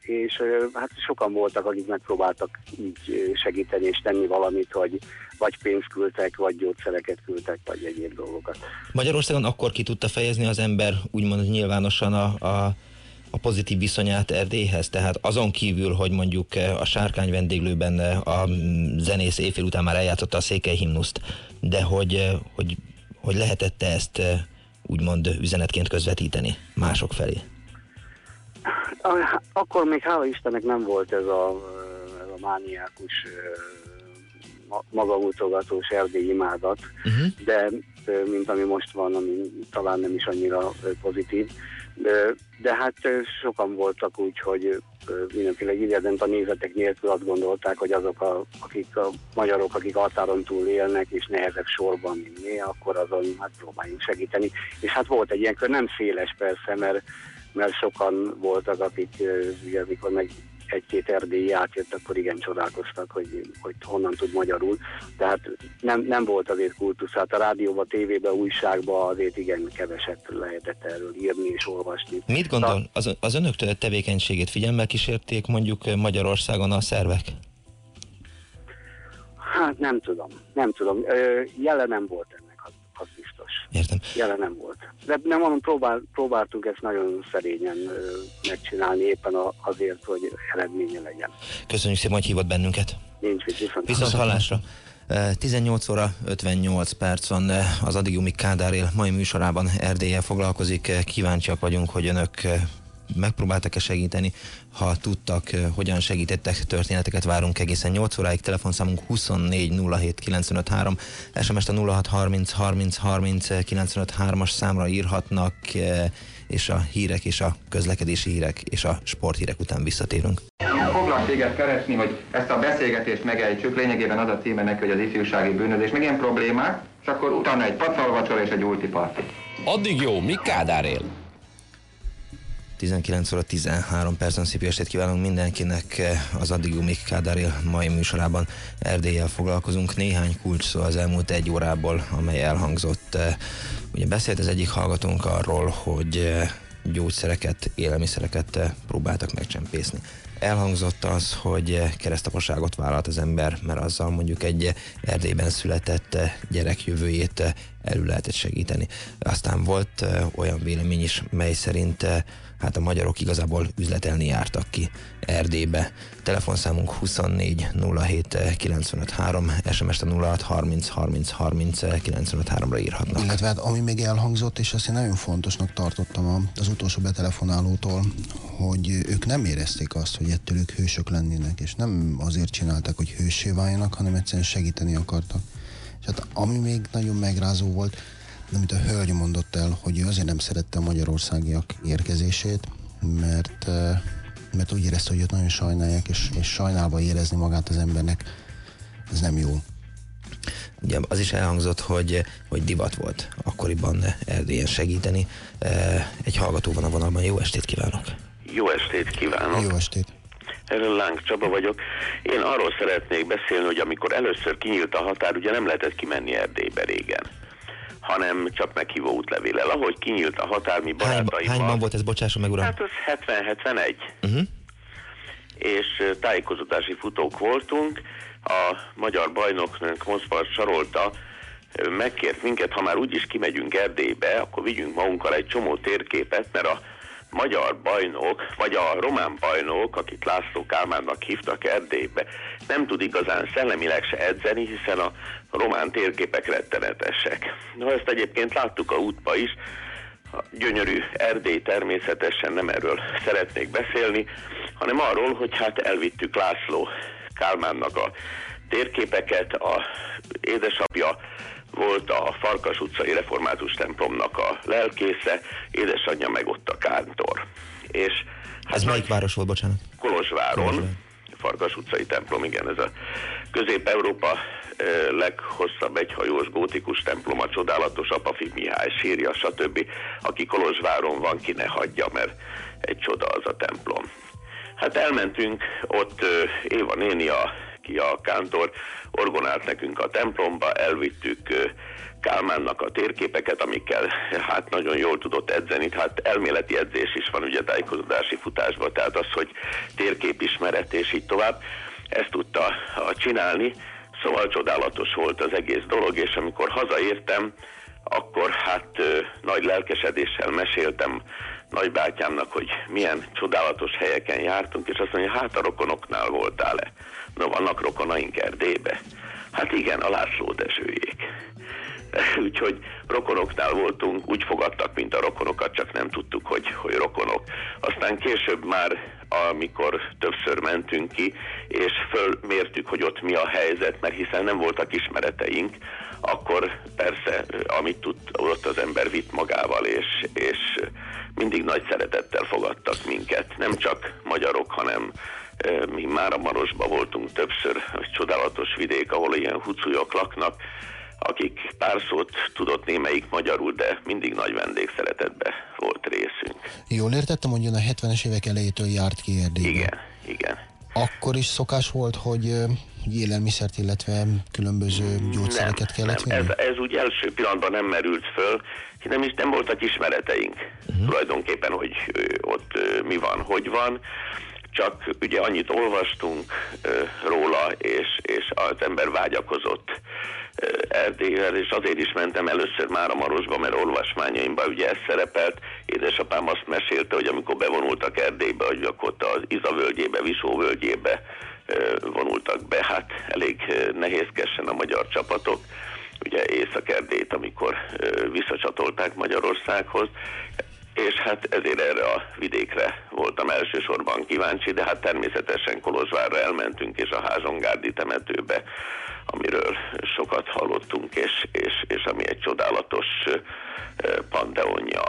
és hát sokan voltak, akik megpróbáltak így segíteni és tenni valamit, hogy vagy pénzt küldtek, vagy gyógyszereket küldtek, vagy egyéb dolgokat. Magyarországon akkor ki tudta fejezni az ember úgymond nyilvánosan a, a, a pozitív viszonyát Erdélyhez? Tehát azon kívül, hogy mondjuk eh, a sárkány vendéglőben eh, a mm, zenész éjfél után már eljátszotta a székely himnuszt, de hogy, eh, hogy, hogy lehetette ezt úgymond üzenetként közvetíteni mások felé? Ah, Akkor még hála Istennek nem volt ez a, ez a mániákus ö, ma- magamutogatós erdélyi imádat, Uh-huh. de mint ami most van, ami talán nem is annyira pozitív. De, de hát sokan voltak úgy, hogy mindenféle irredent a nézetek nélkül azt gondolták, hogy azok, a, akik a magyarok, akik határon túl élnek, és nehezebb sorban, mi, akkor azon hát próbáljunk segíteni. És hát volt egy ilyen kör, nem széles persze, mert, mert sokan voltak, akik ugye, amikor meg egy-két erdélyi átjött, akkor igen csodálkoztak, hogy, hogy honnan tud magyarul. Tehát nem, nem volt azért kultusz. Hát a rádióban, tévében, újságban azért igen keveset lehetett erről írni és olvasni. Mit gondol, az, az önök tevékenységét figyelemmel kísérték mondjuk Magyarországon a szervek? Hát nem tudom, nem tudom. Ö, jele nem volt Értem. Jele nem volt. De nem mondom, próbál, próbáltuk ezt nagyon szerényen megcsinálni éppen azért, hogy eredménye legyen. Köszönjük szépen, hogy hívott bennünket. Nincs viszont. Viszont hallásra. Eh, 18 óra 58 perc van az Adigiumi Kádár él mai műsorában Erdéllyel foglalkozik. Kíváncsiak vagyunk, hogy önök megpróbáltak-e segíteni, ha tudtak, eh, hogyan segítettek, történeteket várunk egészen 8 óráig, telefonszámunk 24 07 953, SMS-t a 06 30 30 30 953-as számra írhatnak, eh, és a hírek és a közlekedési hírek és a sporthírek után visszatérünk. Foglak téged keresni, hogy ezt a beszélgetést megejtsük, lényegében az a címe neki, hogy az ifjúsági bűnözés, meg ilyen problémák, és akkor utána egy pacalvacsor és egy ulti parti. Addig jó, mi Kádár él? 19 óra 13 percen szép estét kívánunk mindenkinek az addig Umik Kádár él mai műsorában Erdéllyel foglalkozunk. Néhány kulcs szó az elmúlt egy órából, amely elhangzott. Ugye beszélt az egyik hallgatónk arról, hogy gyógyszereket, élelmiszereket próbáltak megcsempészni. Elhangzott az, hogy keresztapaságot vállalt az ember, mert azzal mondjuk egy Erdélyben született gyerek jövőjét elő lehetett segíteni. Aztán volt olyan vélemény is, mely szerint hát a magyarok igazából üzletelni jártak ki Erdélybe. Telefonszámunk 24 07 95 3, SMS-t a 06 30 30 30 95 3-ra írhatnak. Illetve hát, ami még elhangzott, és azt én nagyon fontosnak tartottam az utolsó betelefonálótól, hogy ők nem érezték azt, hogy ettől ők hősök lennének, és nem azért csinálták, hogy hősé váljanak, hanem egyszerűen segíteni akartak. És hát ami még nagyon megrázó volt, amit a hölgy mondott el, hogy ő azért nem szerette a magyarországiak érkezését, mert, mert úgy érezte, hogy őt nagyon sajnálják, és, és sajnálva érezni magát az embernek, ez nem jó. Ugye az is elhangzott, hogy, hogy divat volt akkoriban Erdélyen segíteni. Egy hallgató van a vonalban, jó estét kívánok! Jó estét kívánok! Jó estét! Erről Láng Csaba vagyok. Én arról szeretnék beszélni, hogy amikor először kinyílt a határ, ugye nem lehetett kimenni Erdélybe régen hanem csak meghívó útlevélel. Ahogy kinyílt a határ, mi barátaimmal... Hányban volt ez, bocsásson meg uram? Hát az 70-71. Uh-huh. És tájékozódási futók voltunk. A magyar bajnoknak Moszkva sarolta, megkért minket, ha már úgyis kimegyünk Erdélybe, akkor vigyünk magunkkal egy csomó térképet, mert a magyar bajnok, vagy a román bajnok, akit László Kálmánnak hívtak Erdélybe, nem tud igazán szellemileg se edzeni, hiszen a román térképek rettenetesek. No, ezt egyébként láttuk a útba is, a gyönyörű Erdély természetesen nem erről szeretnék beszélni, hanem arról, hogy hát elvittük László Kálmánnak a térképeket, a édesapja volt a Farkas utcai református templomnak a lelkésze, édesanyja meg ott a kántor. És hát ez melyik város volt, bocsánat? Kolozsváron, Kolozsváron. Farkas utcai templom, igen, ez a Közép-Európa leghosszabb egyhajós gótikus templom, a csodálatos Apafi Mihály sírja, stb. Aki Kolozsváron van, ki ne hagyja, mert egy csoda az a templom. Hát elmentünk, ott Éva néni a ki a kántor, orgonált nekünk a templomba, elvittük Kálmánnak a térképeket, amikkel hát nagyon jól tudott edzeni, hát elméleti edzés is van ugye tájékozódási futásban, tehát az, hogy térképismeret és így tovább, ezt tudta csinálni, szóval csodálatos volt az egész dolog, és amikor hazaértem, akkor hát ö, nagy lelkesedéssel meséltem nagybátyámnak, hogy milyen csodálatos helyeken jártunk, és azt mondja, hát a rokonoknál voltál-e? No, vannak rokonaink Erdélybe? Hát igen, a László Dezsőjék. Úgyhogy rokonoknál voltunk, úgy fogadtak, mint a rokonokat, csak nem tudtuk, hogy, hogy rokonok. Aztán később már, amikor többször mentünk ki, és fölmértük, hogy ott mi a helyzet, mert hiszen nem voltak ismereteink, akkor persze, amit tud, ott az ember vitt magával, és, és mindig nagy szeretettel fogadtak minket. Nem csak magyarok, hanem mi már a Marosba voltunk többször, egy csodálatos vidék, ahol ilyen hucujok laknak, akik pár szót tudott némelyik magyarul, de mindig nagy vendégszeretetbe volt részünk. Jól értettem, hogy ön a 70-es évek elejétől járt ki Erdélybe? Igen, igen. Akkor is szokás volt, hogy élelmiszert, illetve különböző gyógyszereket nem, kellett nem. Ez, ez úgy első pillanatban nem merült föl, nem is nem voltak ismereteink uh-huh. tulajdonképpen, hogy ott mi van, hogy van csak ugye annyit olvastunk róla, és, és az ember vágyakozott Erdélyhez, és azért is mentem először már a Marosba, mert olvasmányaimban ugye ez szerepelt. Édesapám azt mesélte, hogy amikor bevonultak Erdélybe, hogy akkor ott az Iza völgyébe, Visó völgyébe vonultak be, hát elég nehézkesen a magyar csapatok ugye Észak-Erdélyt, amikor visszacsatolták Magyarországhoz, és hát ezért erre a vidékre voltam elsősorban kíváncsi, de hát természetesen Kolozsvárra elmentünk, és a Házongárdi temetőbe, amiről sokat hallottunk, és, és, és ami egy csodálatos panteonja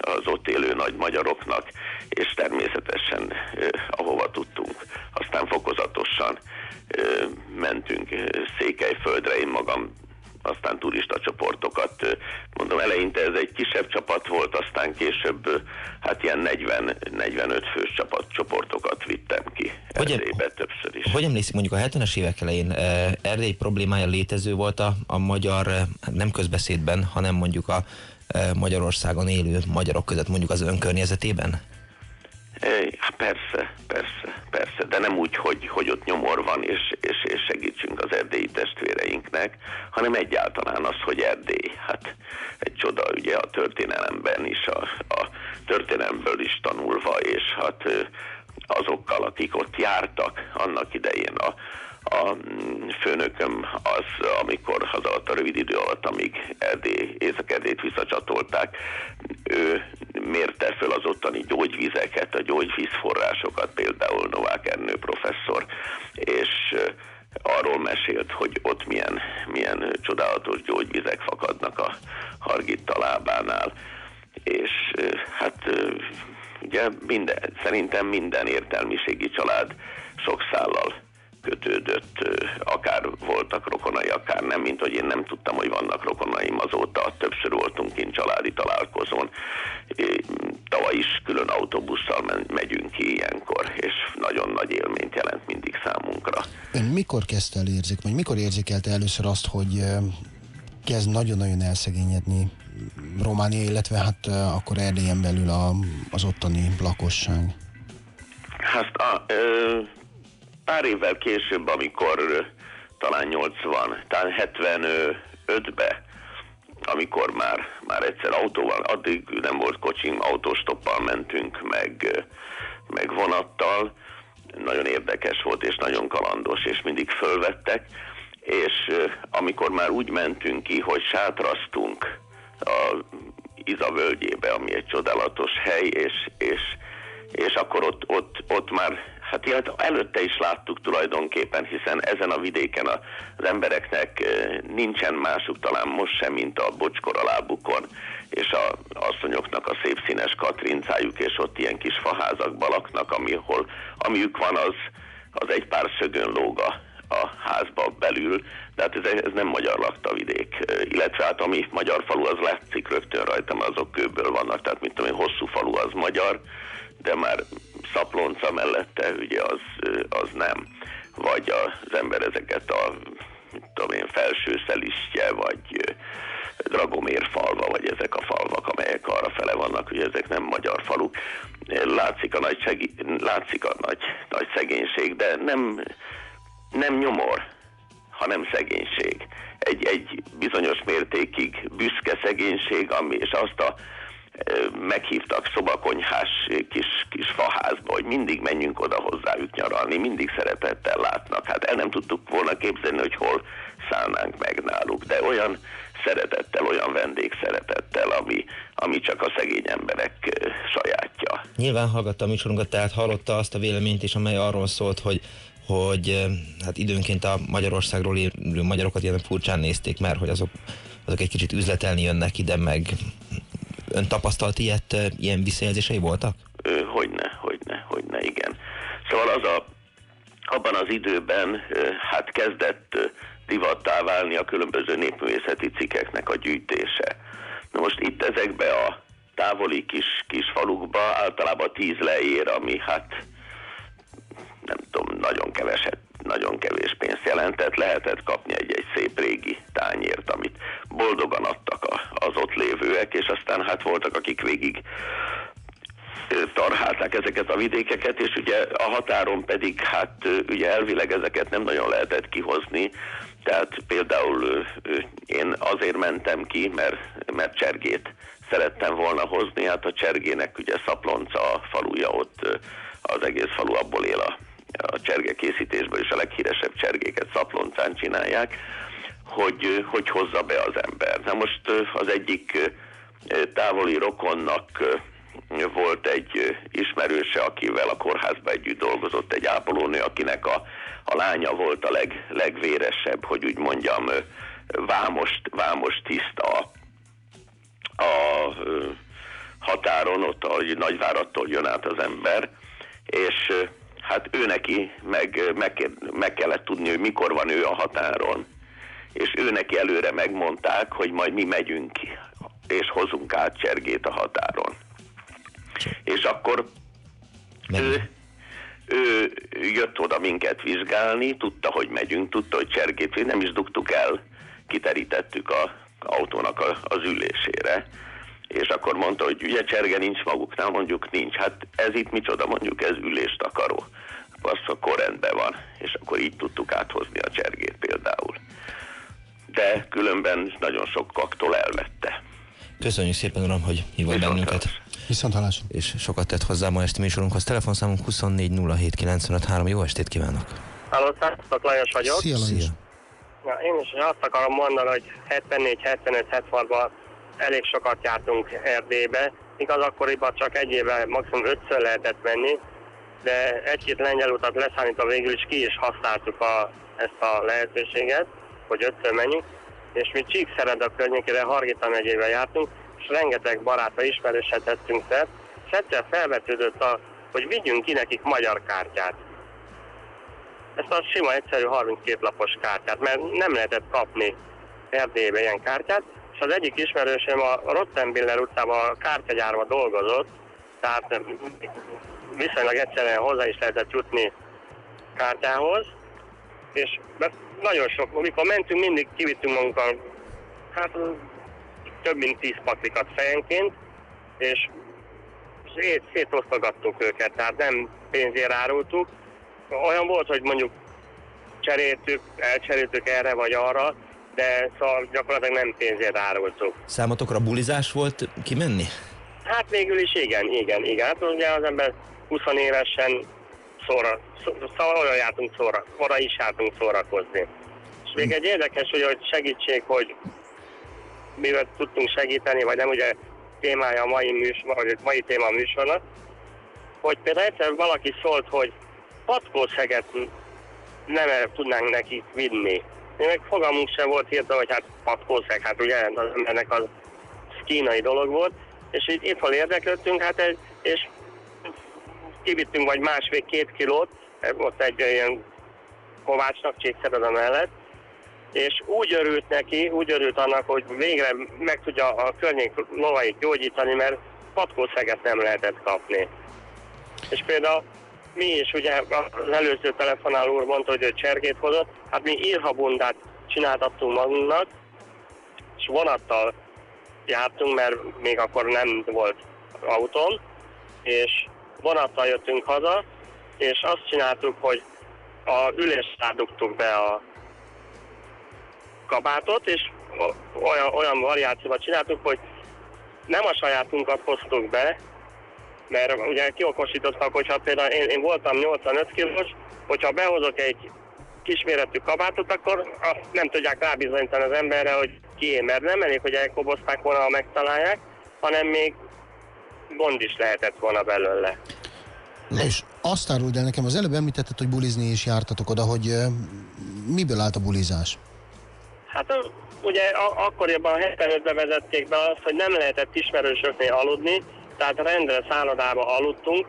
az ott élő nagy magyaroknak, és természetesen ahova tudtunk, aztán fokozatosan mentünk Székelyföldre, én magam aztán turista csoportokat. Mondom, eleinte ez egy kisebb csapat volt, aztán később hát ilyen 40-45 fős csapat, csoportokat vittem ki hogy Erdélybe többször is. Hogy emlékszik mondjuk a 70-es évek elején Erdély problémája létező volt a, a magyar, nem közbeszédben, hanem mondjuk a Magyarországon élő magyarok között mondjuk az ön környezetében? Hát persze, persze, persze, de nem úgy, hogy, hogy ott nyomor van, és, és, és segítsünk az erdélyi testvéreinknek, hanem egyáltalán az, hogy Erdély, hát egy csoda ugye a történelemben is, a, a történelemből is tanulva, és hát azokkal, akik ott jártak annak idején a, a főnököm az, amikor az alatt a rövid idő alatt, amíg Erdély, Észak-Erdélyt visszacsatolták, ő mérte föl az ottani gyógyvizeket, a gyógyvízforrásokat, például Novák Ernő professzor, és arról mesélt, hogy ott milyen, milyen csodálatos gyógyvizek fakadnak a Hargitta lábánál, és hát ugye minden, szerintem minden értelmiségi család sok szállal kötődött, akár voltak rokonai, akár nem, mint hogy én nem tudtam, hogy vannak rokonaim azóta, többször voltunk kint családi találkozón. Tavaly is külön autóbusszal megyünk ki ilyenkor, és nagyon nagy élményt jelent mindig számunkra. Ön mikor kezdte el érzik, vagy mikor érzékelte először azt, hogy kezd nagyon-nagyon elszegényedni Románia, illetve hát akkor Erdélyen belül a, az ottani lakosság? Hát a, ö, pár évvel később, amikor talán 80, talán 75-be, amikor már, már egyszer autóval, addig nem volt kocsim, autóstoppal mentünk, meg, meg vonattal, nagyon érdekes volt és nagyon kalandos, és mindig fölvettek, és amikor már úgy mentünk ki, hogy sátraztunk a Iza völgyébe, ami egy csodálatos hely, és, és, és akkor ott, ott, ott már Hát illetve előtte is láttuk tulajdonképpen, hiszen ezen a vidéken az embereknek eh, nincsen másuk talán most sem, mint a bocskor a lábukon, és a asszonyoknak a szép színes katrincájuk, és ott ilyen kis faházakban laknak, amihol, amiük van, az, az egy pár szögön lóga a házba belül, de hát ez, ez nem magyar lakta vidék, eh, illetve hát ami magyar falu, az látszik rögtön rajtam, azok kőből vannak, tehát mint én, hosszú falu az magyar, de már szaplonca mellette ugye az, az nem. Vagy az ember ezeket a tudom én, felső szelistje, vagy Dragomér falva, vagy ezek a falvak, amelyek arra fele vannak, hogy ezek nem magyar faluk. Látszik a nagy, segi, látszik a nagy, nagy szegénység, de nem, nem nyomor, hanem szegénység. Egy, egy bizonyos mértékig büszke szegénység, ami, és azt a meghívtak szobakonyhás kis, kis faházba, hogy mindig menjünk oda hozzájuk nyaralni, mindig szeretettel látnak. Hát el nem tudtuk volna képzelni, hogy hol szállnánk meg náluk, de olyan szeretettel, olyan vendégszeretettel, ami, ami csak a szegény emberek sajátja. Nyilván hallgatta a műsorunkat, tehát hallotta azt a véleményt is, amely arról szólt, hogy hogy hát időnként a Magyarországról élő magyarokat ilyen furcsán nézték, mert hogy azok, azok egy kicsit üzletelni jönnek ide, meg Ön tapasztalt ilyet, ilyen visszajelzései voltak? Hogyne, hogyne, hogyne, igen. Szóval az a, abban az időben hát kezdett divattá válni a különböző népművészeti cikkeknek a gyűjtése. Na most itt ezekbe a távoli kis, kis falukba általában tíz leér, ami hát nem tudom, nagyon keveset, nagyon kevés pénzt jelentett, lehetett kapni egy, egy szép régi tányért, amit boldogan adtak az ott lévőek, és aztán hát voltak, akik végig tarhálták ezeket a vidékeket, és ugye a határon pedig hát ugye elvileg ezeket nem nagyon lehetett kihozni, tehát például én azért mentem ki, mert, mert csergét szerettem volna hozni, hát a csergének ugye Szaplonca a faluja, ott az egész falu abból él a, a cserge készítésből, és a leghíresebb csergéket Szaploncán csinálják, hogy, hogy hozza be az ember. Na most az egyik távoli rokonnak volt egy ismerőse, akivel a kórházban együtt dolgozott, egy ápolónő, akinek a, a lánya volt a leg, legvéresebb, hogy úgy mondjam, vámost, vámos tiszta a, a határon, ott, ahogy Nagyvárattól jön át az ember, és hát ő neki meg, meg, meg kellett tudni, hogy mikor van ő a határon. És ő neki előre megmondták, hogy majd mi megyünk ki, és hozunk át csergét a határon. És akkor ő, ő jött oda minket vizsgálni, tudta, hogy megyünk, tudta, hogy csergét, nem is dugtuk el, kiterítettük a autónak a, az ülésére, és akkor mondta, hogy ugye cserge nincs maguknál, mondjuk nincs. Hát ez itt micsoda, mondjuk ez ülést akaró az akkor rendben van, és akkor így tudtuk áthozni a csergét például. De különben nagyon sok kaktól elvette. Köszönjük szépen, uram, hogy hívott bennünket. Viszont hallás. És sokat tett hozzá ma esti műsorunkhoz. Telefonszámunk 2407953. Jó estét kívánok! Halló, sziasztok, Lajos vagyok. Szia, Lajos. Na, én is azt akarom mondani, hogy 74, 75, 76-ban elég sokat jártunk Erdélybe. Igaz, akkoriban csak egy éve maximum ötször lehetett menni, de egy-két lengyel utat leszámítva végül is ki is használtuk a, ezt a lehetőséget, hogy ötször menjünk. És mi Csíkszered a környékére, Hargita megyébe jártunk, és rengeteg barátra ismerőset tettünk szert, és egyszer felvetődött, a, hogy vigyünk ki nekik magyar kártyát ezt a sima, egyszerű 32 lapos kártyát, mert nem lehetett kapni Erdélybe ilyen kártyát, és az egyik ismerősöm a Rottenbiller utcában a kártyagyárban dolgozott, tehát viszonylag egyszerűen hozzá is lehetett jutni kártyához, és nagyon sok, amikor mentünk, mindig kivittünk magunkkal, hát több mint 10 paklikat fejenként, és szét, szétosztogattuk őket, tehát nem pénzért árultuk, olyan volt, hogy mondjuk cseréltük, elcseréltük erre vagy arra, de szóval gyakorlatilag nem pénzért árultuk. Számotokra bulizás volt kimenni? Hát végül is igen, igen, igen. Hát ugye az ember 20 évesen szóra, szó, szóval olyan jártunk szóra, orra is jártunk szórakozni. És még egy érdekes, hogy, hogy segítség, hogy mivel tudtunk segíteni, vagy nem ugye témája a mai műsor, vagy mai téma a műsornak, hogy például egyszer valaki szólt, hogy patkószeget nem el tudnánk neki vinni. Én meg fogalmunk sem volt hirtelen, hogy hát patkószeg, hát ugye az embernek az kínai dolog volt, és itt itthon érdeklődtünk, hát egy, és kivittünk vagy másfél-két kilót, ott egy ilyen kovácsnak csékszered mellett, és úgy örült neki, úgy örült annak, hogy végre meg tudja a környék lovait gyógyítani, mert patkószeget nem lehetett kapni. És például mi is, ugye az előző telefonáló úr mondta, hogy ő csergét hozott, hát mi írhabundát csináltattunk magunknak, és vonattal jártunk, mert még akkor nem volt autón, és vonattal jöttünk haza, és azt csináltuk, hogy a ülést rádugtuk be a kabátot, és olyan, olyan variációval csináltuk, hogy nem a sajátunkat hoztuk be, mert ugye kiokosítottak, hogyha például én, én voltam 85 kilós, hogyha behozok egy kisméretű kabátot, akkor azt nem tudják rábizonyítani az emberre, hogy kié, mert nem elég, hogy elkobozták volna, ha megtalálják, hanem még gond is lehetett volna belőle. Na és azt áruld el nekem, az előbb említetted, hogy bulizni is jártatok oda, hogy uh, miből állt a bulizás? Hát ugye akkoriban a 75-ben vezették be azt, hogy nem lehetett ismerősöknél aludni, tehát rendre szállodába aludtunk.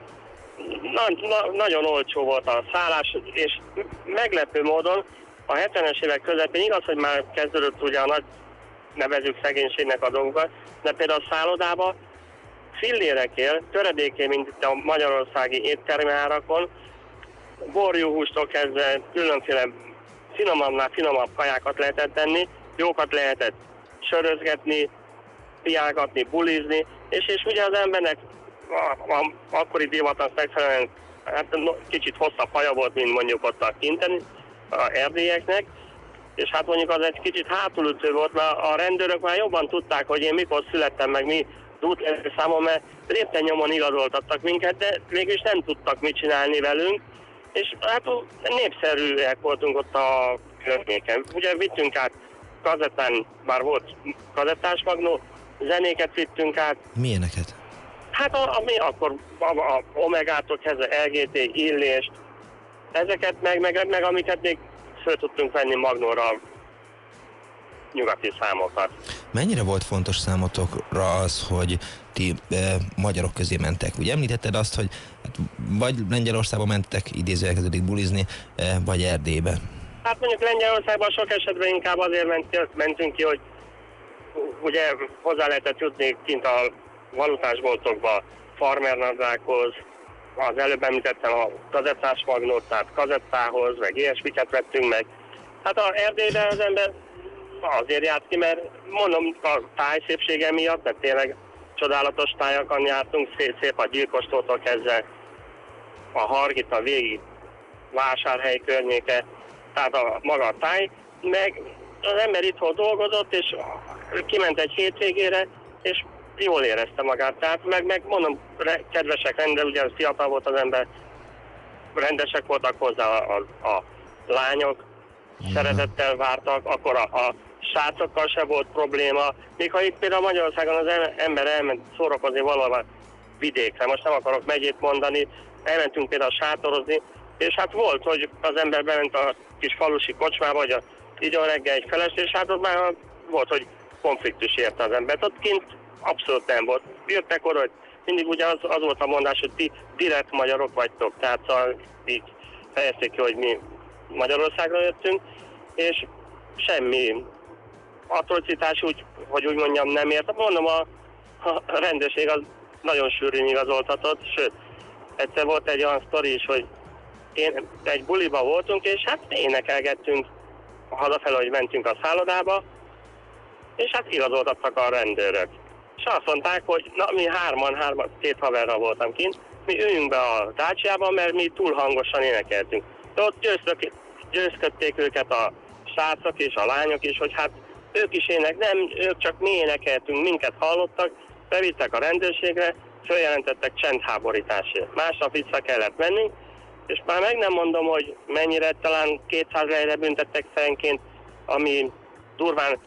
Na, na, nagyon olcsó volt a szállás, és meglepő módon a 70-es évek közepén igaz, hogy már kezdődött ugye a nagy nevezük szegénységnek a dolgokat, de például a szállodába fillérekért, töredéké, mint itt a magyarországi éttermi árakon, borjúhústól kezdve különféle finomabbnál finomabb kajákat lehetett tenni, jókat lehetett sörözgetni, piálgatni, bulizni, és, és ugye az embernek a, a, akkori divatnak megfelelően hát kicsit hosszabb haja volt, mint mondjuk ott a kinten, a erdélyeknek, és hát mondjuk az egy kicsit hátulütő volt, mert a rendőrök már jobban tudták, hogy én mikor születtem, meg mi útlevél számom, mert lépten nyomon igazoltattak minket, de mégis nem tudtak mit csinálni velünk, és hát népszerűek voltunk ott a környéken. Ugye vittünk át kazettán, bár volt kazettás magnó, zenéket vittünk át. Milyeneket? Hát a, ami akkor a, a Omegától kezdve LGT, Illést, ezeket meg, meg, meg amiket még föl tudtunk venni Magnóra nyugati számokat. Mennyire volt fontos számotokra az, hogy ti e, magyarok közé mentek? Ugye említetted azt, hogy hát, vagy Lengyelországba mentek idézőjelkeződik bulizni, e, vagy Erdélybe. Hát mondjuk Lengyelországban sok esetben inkább azért ment, mentünk ki, hogy ugye hozzá lehetett jutni kint a valutásboltokba, farmernadrághoz, az előbb említettem a kazettás magnót, tehát kazettához, meg ilyesmiket vettünk meg. Hát a Erdélyben az ember azért járt ki, mert mondom a táj szépsége miatt, mert tényleg csodálatos tájakon jártunk, szép, szép a gyilkostótól kezdve a hargita végig vásárhely környéke, tehát a maga a táj, meg az ember itthon dolgozott, és kiment egy hétvégére, és jól érezte magát. Tehát meg, meg mondom, re, kedvesek rendel, ugye fiatal volt az ember, rendesek voltak hozzá a, a, a lányok, szeretettel vártak, akkor a, a srácokkal se volt probléma. Még ha itt például Magyarországon az em- ember elment szórakozni valahol vidékre, most nem akarok megyét mondani, elmentünk például sátorozni, és hát volt, hogy az ember bement a kis falusi kocsmába, vagy a így a reggel egy feles, és hát ott már volt, hogy konfliktus érte az embert. Ott kint abszolút nem volt. Jöttek oda, hogy mindig ugye az, az volt a mondás, hogy ti direkt magyarok vagytok, tehát szóval így fejezték ki, hogy mi Magyarországra jöttünk, és semmi atrocitás úgy, hogy úgy mondjam nem ért. Mondom, a, a rendőrség az nagyon sűrűn igazoltatott, sőt, egyszer volt egy olyan sztori is, hogy én egy buliba voltunk, és hát énekelgettünk hazafelé, hogy mentünk a szállodába, és hát igazoltattak a rendőrök. És azt mondták, hogy na mi hárman, hárman, két haverra voltam kint, mi üljünk be a dácsiába, mert mi túl hangosan énekeltünk. De ott győztök, győzködték őket a srácok és a lányok is, hogy hát ők is ének, nem, ők csak mi énekeltünk, minket hallottak, bevittek a rendőrségre, följelentettek csendháborításért. Másnap vissza kellett menni, és már meg nem mondom, hogy mennyire, talán 200 lejre büntettek fejenként, ami durván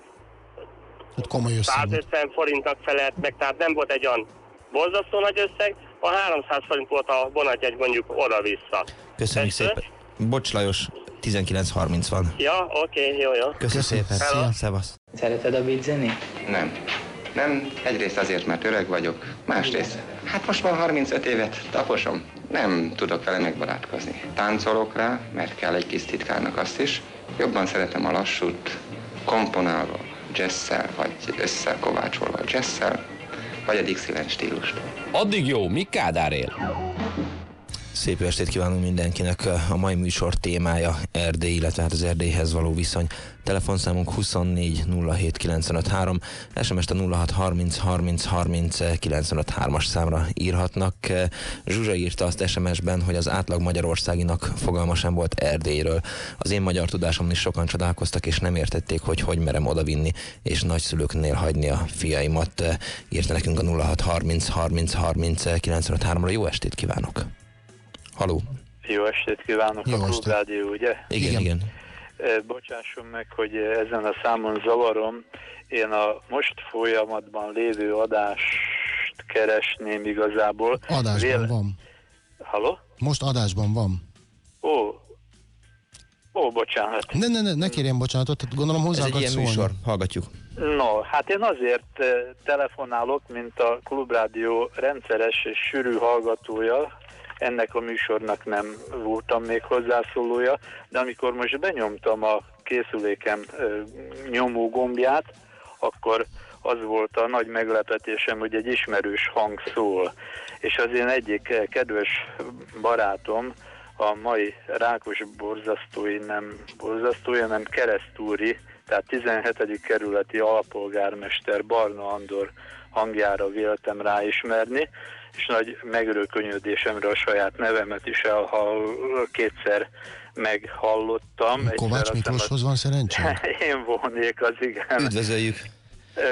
Hát komoly összeg. 150 forintnak felelt meg, tehát nem volt egy olyan borzasztó nagy összeg, a 300 forint volt a vonatjegy mondjuk oda-vissza. Köszönjük Ezt, szépen. Bocs Lajos, 19.30 van. Ja, oké, jó, jó. Köszönöm szépen. Szia, szevasz. Szereted a beat zenét? Nem. Nem, egyrészt azért, mert öreg vagyok, másrészt, hát most már 35 évet taposom, nem tudok vele megbarátkozni. Táncolok rá, mert kell egy kis titkárnak azt is. Jobban szeretem a lassút, komponálva, jazzszel, vagy összekovácsolva jazzszel, vagy a Dixieland stílust. Addig jó, mi Kádár él? Szép estét kívánunk mindenkinek. A mai műsor témája Erdély, illetve hát az Erdélyhez való viszony. Telefonszámunk 24 07 953, SMS-t a 06 30 30 30 953-as számra írhatnak. Zsuzsa írta azt SMS-ben, hogy az átlag Magyarországinak fogalma sem volt Erdélyről. Az én magyar tudásomon is sokan csodálkoztak, és nem értették, hogy hogy merem odavinni, és nagyszülőknél hagyni a fiaimat. Írta nekünk a 06 30 30 30 953-ra. Jó estét kívánok! Haló! Jó estét kívánok, Jó a estét. Klubrádió, ugye? Igen, igen. igen. Eh, Bocsásson meg, hogy ezen a számon zavarom. Én a most folyamatban lévő adást keresném igazából. Adásban Véle- van. Halló? Most adásban van. Ó, ó, bocsánat. Ne, ne, ne, ne kérjen bocsánatot, gondolom hozzá Ez egy ilyen szólni. műsor, hallgatjuk. No, hát én azért eh, telefonálok, mint a Klubrádió rendszeres és sűrű hallgatója, ennek a műsornak nem voltam még hozzászólója, de amikor most benyomtam a készülékem ö, nyomó gombját, akkor az volt a nagy meglepetésem, hogy egy ismerős hang szól. És az én egyik eh, kedves barátom, a mai Rákos borzasztói, nem borzasztói, hanem keresztúri, tehát 17. kerületi alpolgármester Barna Andor hangjára véltem ráismerni, és nagy megörökönyödésemre a saját nevemet is elhall, kétszer meghallottam. Kovács Miklóshoz van szerencse? Én volnék az, igen. Üdvözöljük!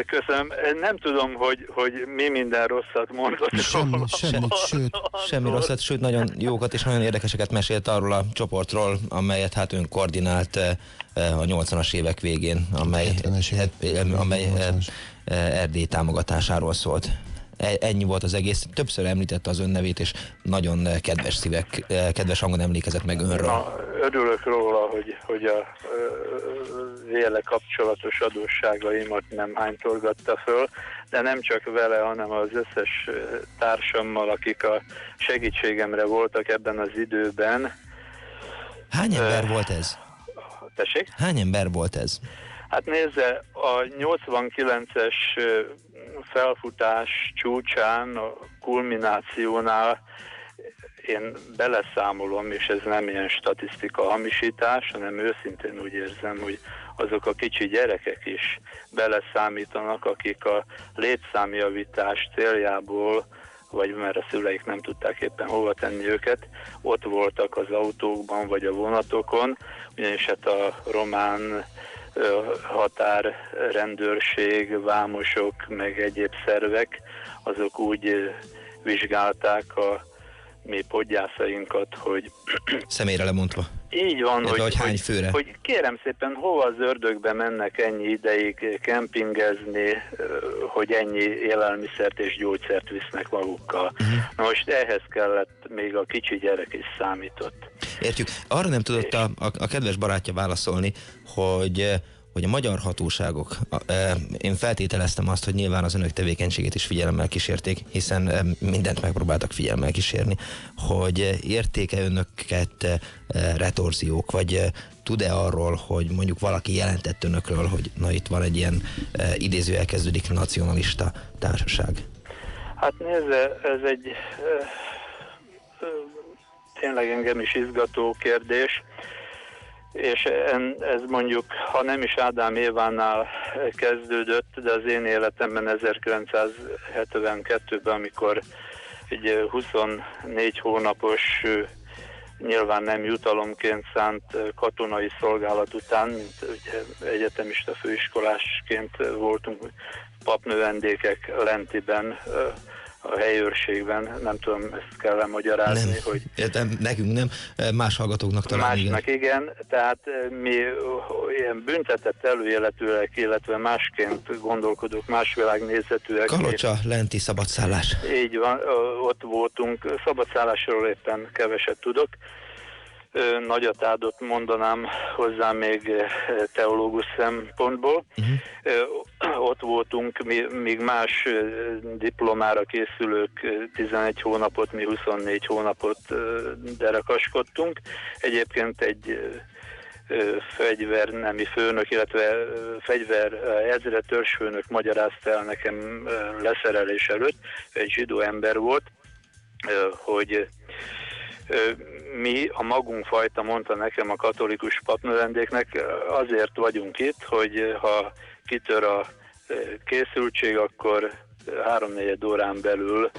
Köszönöm. Nem tudom, hogy, hogy mi minden rosszat mondott. Semmi, semmit, sőt. Semmi rosszat, sőt nagyon jókat és nagyon érdekeseket mesélt arról a csoportról, amelyet hát ön koordinált eh, eh, a 80-as évek végén, amely, eh, amely eh, Erdély támogatásáról szólt. E- Ennyi volt az egész. Többször említette az ön nevét, és nagyon kedves szívek, eh, kedves hangon emlékezett meg önről. Na, örülök róla, hogy, hogy a véle kapcsolatos adósságaimat nem hánytorgatta föl, de nem csak vele, hanem az összes társammal, akik a segítségemre voltak ebben az időben. Hány ember volt ez? Tessék? Hány ember volt ez? Hát nézze, a 89-es ö, felfutás csúcsán, a kulminációnál én beleszámolom, és ez nem ilyen statisztika hamisítás, hanem őszintén úgy érzem, hogy azok a kicsi gyerekek is beleszámítanak, akik a létszámjavítás céljából vagy mert a szüleik nem tudták éppen hova tenni őket, ott voltak az autókban vagy a vonatokon, ugyanis hát a román határrendőrség, vámosok, meg egyéb szervek, azok úgy vizsgálták a mi podgyászainkat, hogy... Személyre lemondva. Így van, hogy, hogy, hány főre? hogy kérem szépen, hova az ördögbe mennek ennyi ideig kempingezni, hogy ennyi élelmiszert és gyógyszert visznek magukkal. Uh-huh. Na most ehhez kellett még a kicsi gyerek is számított. Értjük. Arra nem tudott a, a, a kedves barátja válaszolni, hogy hogy a magyar hatóságok, e, én feltételeztem azt, hogy nyilván az önök tevékenységét is figyelemmel kísérték, hiszen e, mindent megpróbáltak figyelemmel kísérni, hogy értéke önöket e, retorziók, vagy tud-e arról, hogy mondjuk valaki jelentett önökről, hogy na itt van egy ilyen idéző elkezdődik nacionalista társaság? Hát nézze, ez egy tényleg engem is izgató kérdés és ez mondjuk, ha nem is Ádám Évánál kezdődött, de az én életemben 1972-ben, amikor egy 24 hónapos nyilván nem jutalomként szánt katonai szolgálat után, mint ugye egyetemista főiskolásként voltunk papnövendékek Lentiben, a helyőrségben, nem tudom, ezt kell magyarázni, nem. hogy... Értem, nekünk nem, más hallgatóknak talán Másnak igen. igen, tehát mi ilyen büntetett előéletűek, illetve másként gondolkodók, más világnézetűek. Kalocsa, lenti szabadszállás. Így van, ott voltunk, szabadszállásról éppen keveset tudok, nagyatádot mondanám hozzá még teológus szempontból. Uh-huh. Ott voltunk, mi, míg más diplomára készülők 11 hónapot, mi 24 hónapot derekaskodtunk. Egyébként egy fegyvernemi főnök, illetve fegyver ezre törzsfőnök magyarázta el nekem leszerelés előtt, egy zsidó ember volt, hogy mi a magunk fajta, mondta nekem a katolikus papnövendéknek, azért vagyunk itt, hogy ha kitör a készültség, akkor háromnegyed órán belül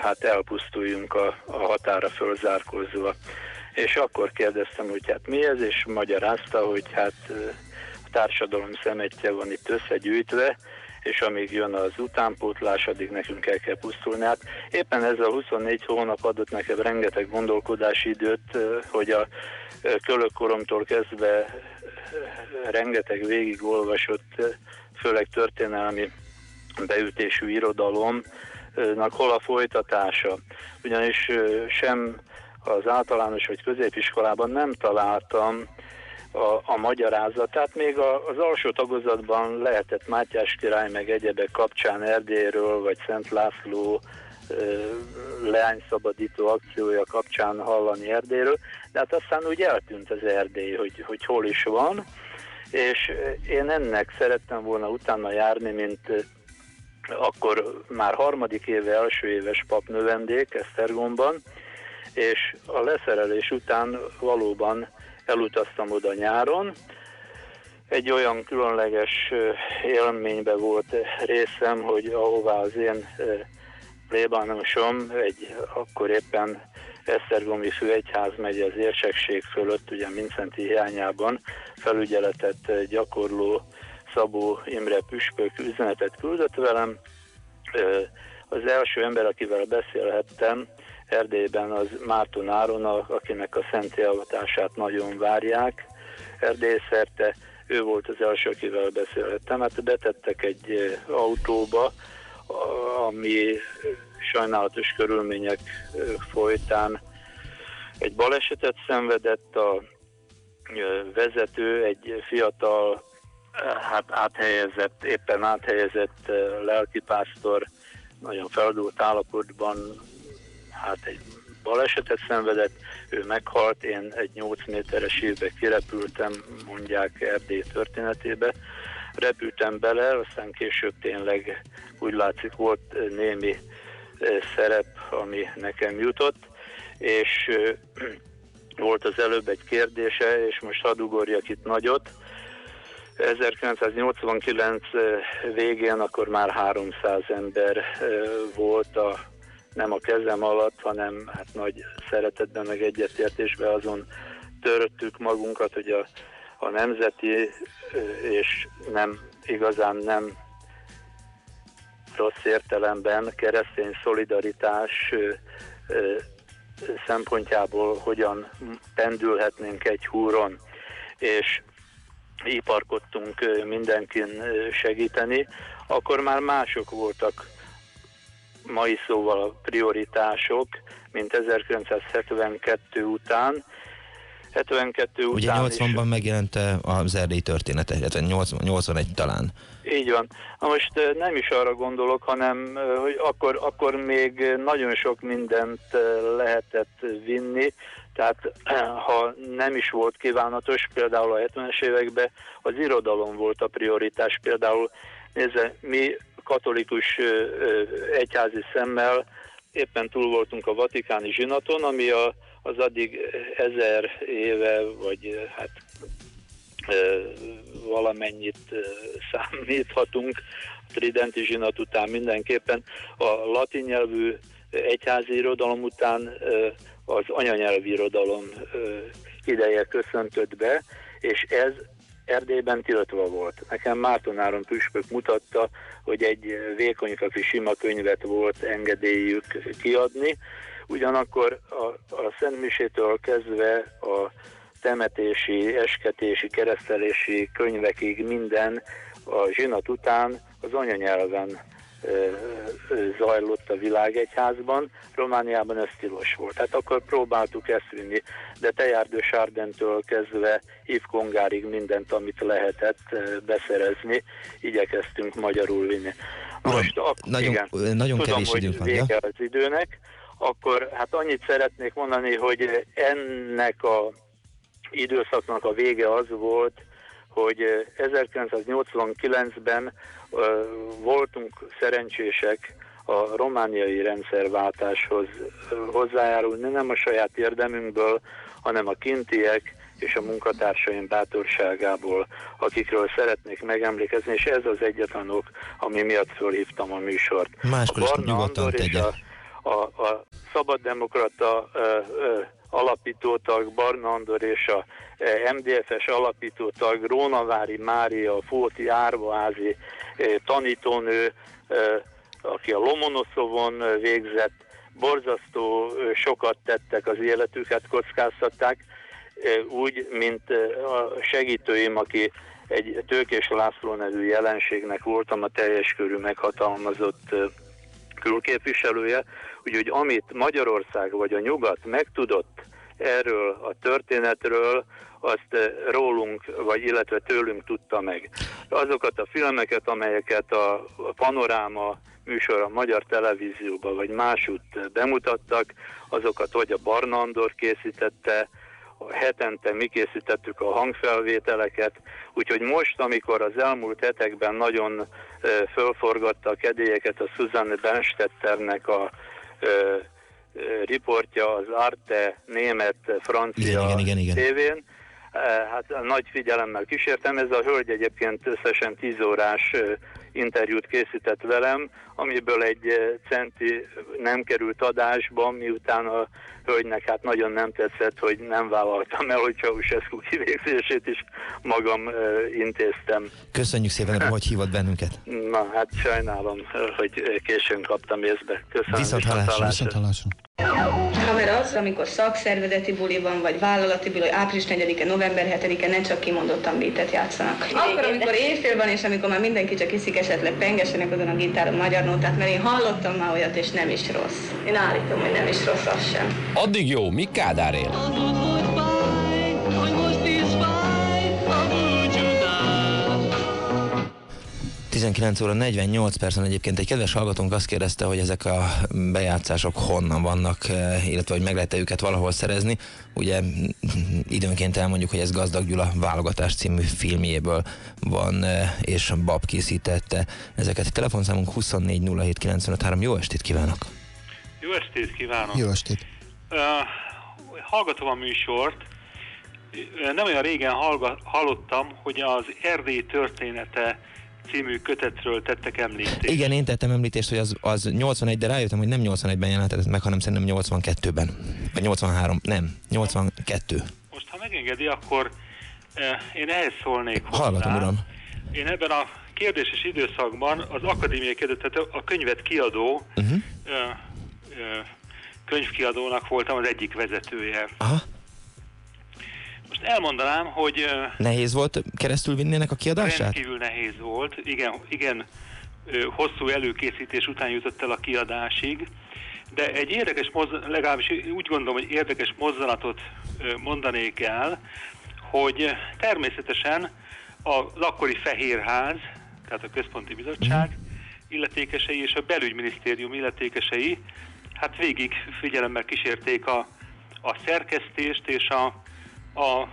hát elpusztuljunk a, a határa fölzárkózva. És akkor kérdeztem, hogy hát mi ez, és magyarázta, hogy hát a társadalom szemetje van itt összegyűjtve, és amíg jön az utánpótlás, addig nekünk el kell pusztulni. Hát éppen ez a 24 hónap adott nekem rengeteg gondolkodási időt, hogy a kölökkoromtól kezdve rengeteg végigolvasott, főleg történelmi beütésű irodalomnak hol a folytatása. Ugyanis sem az általános vagy középiskolában nem találtam a, a magyarázatát. Még a, az alsó tagozatban lehetett Mátyás király meg egyebek kapcsán Erdélyről, vagy Szent László leányszabadító akciója kapcsán hallani Erdélyről, de hát aztán úgy eltűnt az Erdély, hogy, hogy hol is van, és én ennek szerettem volna utána járni, mint akkor már harmadik éve, első éves papnövendék Esztergomban, és a leszerelés után valóban elutaztam oda nyáron. Egy olyan különleges élménybe volt részem, hogy ahová az én plébánosom egy akkor éppen Esztergomi főegyház megy az érsekség fölött, ugye Mincenti hiányában felügyeletet gyakorló Szabó Imre Püspök üzenetet küldött velem. Az első ember, akivel beszélhettem, Erdélyben az Márton Áron, akinek a szent avatását nagyon várják. Erdély szerte ő volt az első, akivel beszélhettem. Hát betettek egy autóba, ami sajnálatos körülmények folytán egy balesetet szenvedett, a vezető egy fiatal, hát áthelyezett, éppen áthelyezett lelkipásztor, nagyon feladult állapotban hát egy balesetet szenvedett, ő meghalt, én egy 8 méteres évbe kirepültem, mondják Erdély történetébe, repültem bele, aztán később tényleg úgy látszik volt némi szerep, ami nekem jutott, és volt az előbb egy kérdése, és most hadd ugorjak itt nagyot. 1989 végén akkor már 300 ember volt a nem a kezem alatt, hanem hát nagy szeretetben meg egyetértésben azon töröttük magunkat, hogy a, a nemzeti és nem igazán nem rossz értelemben keresztény szolidaritás szempontjából hogyan pendülhetnénk egy húron, és iparkodtunk mindenkin segíteni, akkor már mások voltak mai szóval a prioritások, mint 1972 után, 72 Ugye után 80-ban megjelent az erdélyi története, illetve 80, 81 talán. Így van. Na most nem is arra gondolok, hanem hogy akkor, akkor még nagyon sok mindent lehetett vinni, tehát ha nem is volt kívánatos, például a 70-es években az irodalom volt a prioritás. Például nézze, mi katolikus egyházi szemmel éppen túl voltunk a vatikáni zsinaton, ami a az addig ezer éve, vagy hát valamennyit számíthatunk, a Tridenti zsinat után mindenképpen, a latin nyelvű egyházi irodalom után az anyanyelvi irodalom ideje köszöntött be, és ez Erdélyben tiltva volt. Nekem Márton Áron püspök mutatta, hogy egy vékonykafi sima könyvet volt engedélyük kiadni, Ugyanakkor a, a Szent kezdve a temetési, esketési, keresztelési könyvekig minden a zsinat után az anyanyelven zajlott a világegyházban, Romániában ez tilos volt. Tehát akkor próbáltuk ezt vinni, de Tejárdő Sárdentől kezdve Kongárig mindent, amit lehetett beszerezni, igyekeztünk magyarul vinni. Most, ak- nagyon, igen, nagyon tudom, kevés időnk van, vége ja? az időnek, akkor hát annyit szeretnék mondani, hogy ennek a időszaknak a vége az volt, hogy 1989-ben voltunk szerencsések a romániai rendszerváltáshoz hozzájárulni, nem a saját érdemünkből, hanem a kintiek és a munkatársaim bátorságából, akikről szeretnék megemlékezni, és ez az egyetlen ok, ami miatt fölhívtam a műsort. Máskor a is nyugodtan tegye. A, a, a szabaddemokrata alapítótag Barna Andor és a MDF-es alapítótag Rónavári Mária, Fóti Árvaházi tanítónő, aki a Lomonoszovon végzett, borzasztó sokat tettek az életüket, kockáztatták, úgy, mint a segítőim, aki egy Tőkés László nevű jelenségnek voltam a teljes körű meghatalmazott külképviselője, úgyhogy amit Magyarország vagy a nyugat megtudott erről a történetről, azt eh, rólunk, vagy illetve tőlünk tudta meg. Azokat a filmeket, amelyeket a panoráma műsor a magyar televízióban, vagy másút bemutattak, azokat vagy a Barna Andor készítette, hetente mi készítettük a hangfelvételeket, úgyhogy most, amikor az elmúlt hetekben nagyon fölforgatta a kedélyeket a Susanne Benstetternek a ö, riportja az Arte német-francia igen, igen, igen, igen. tévén, hát nagy figyelemmel kísértem. Ez a hölgy egyébként összesen 10 órás interjút készített velem, amiből egy centi nem került adásba, miután a hölgynek hát nagyon nem tetszett, hogy nem vállaltam el, hogy Ceausescu kivégzését is magam uh, intéztem. Köszönjük szépen, hogy hívott bennünket. Na, hát sajnálom, hogy későn kaptam észbe. Köszönöm. Viszont hallásra. Viszont hallásra. Haver az, amikor szakszervezeti buli van, vagy vállalati buli, április 4-e, november 7-e ne csak kimondottan beatet játszanak. Akkor, amikor éjfél van, és amikor már mindenki csak iszik esetleg pengesenek azon a gitáron magyar nótát, mert én hallottam már olyat, és nem is rossz. Én állítom, hogy nem is rossz az sem. Addig jó, mi Kádár él? 19 óra 48 percen egyébként egy kedves hallgatónk azt kérdezte, hogy ezek a bejátszások honnan vannak, eh, illetve hogy meg lehet -e őket valahol szerezni. Ugye időnként elmondjuk, hogy ez Gazdag Gyula válogatás című filmjéből van, eh, és Bab készítette ezeket. A telefonszámunk 2407953. Jó estét kívánok! Jó estét kívánok! Jó estét! Uh, hallgatom a műsort. Nem olyan régen hallga, hallottam, hogy az Erdély története című kötetről tettek említést. Igen, én tettem említést, hogy az, az 81, de rájöttem, hogy nem 81-ben jelentett meg, hanem szerintem 82-ben. Vagy 83, nem, 82. Most, ha megengedi, akkor eh, én ehhez szólnék hozzá. Hallgatom, uram. Én ebben a kérdéses időszakban az akadémiai tehát a könyvet kiadó Uh-huh. ö, ö, könyvkiadónak voltam az egyik vezetője. Aha. Most elmondanám, hogy Nehéz volt keresztül vinni ennek a kiadását? rendkívül nehéz volt, igen, igen hosszú előkészítés után jutott el a kiadásig, de egy érdekes, legalábbis úgy gondolom, hogy érdekes mozzanatot mondanék el, hogy természetesen az akkori Fehérház, tehát a Központi Bizottság illetékesei és a belügyminisztérium illetékesei hát végig figyelemmel kísérték a, a szerkesztést és a, a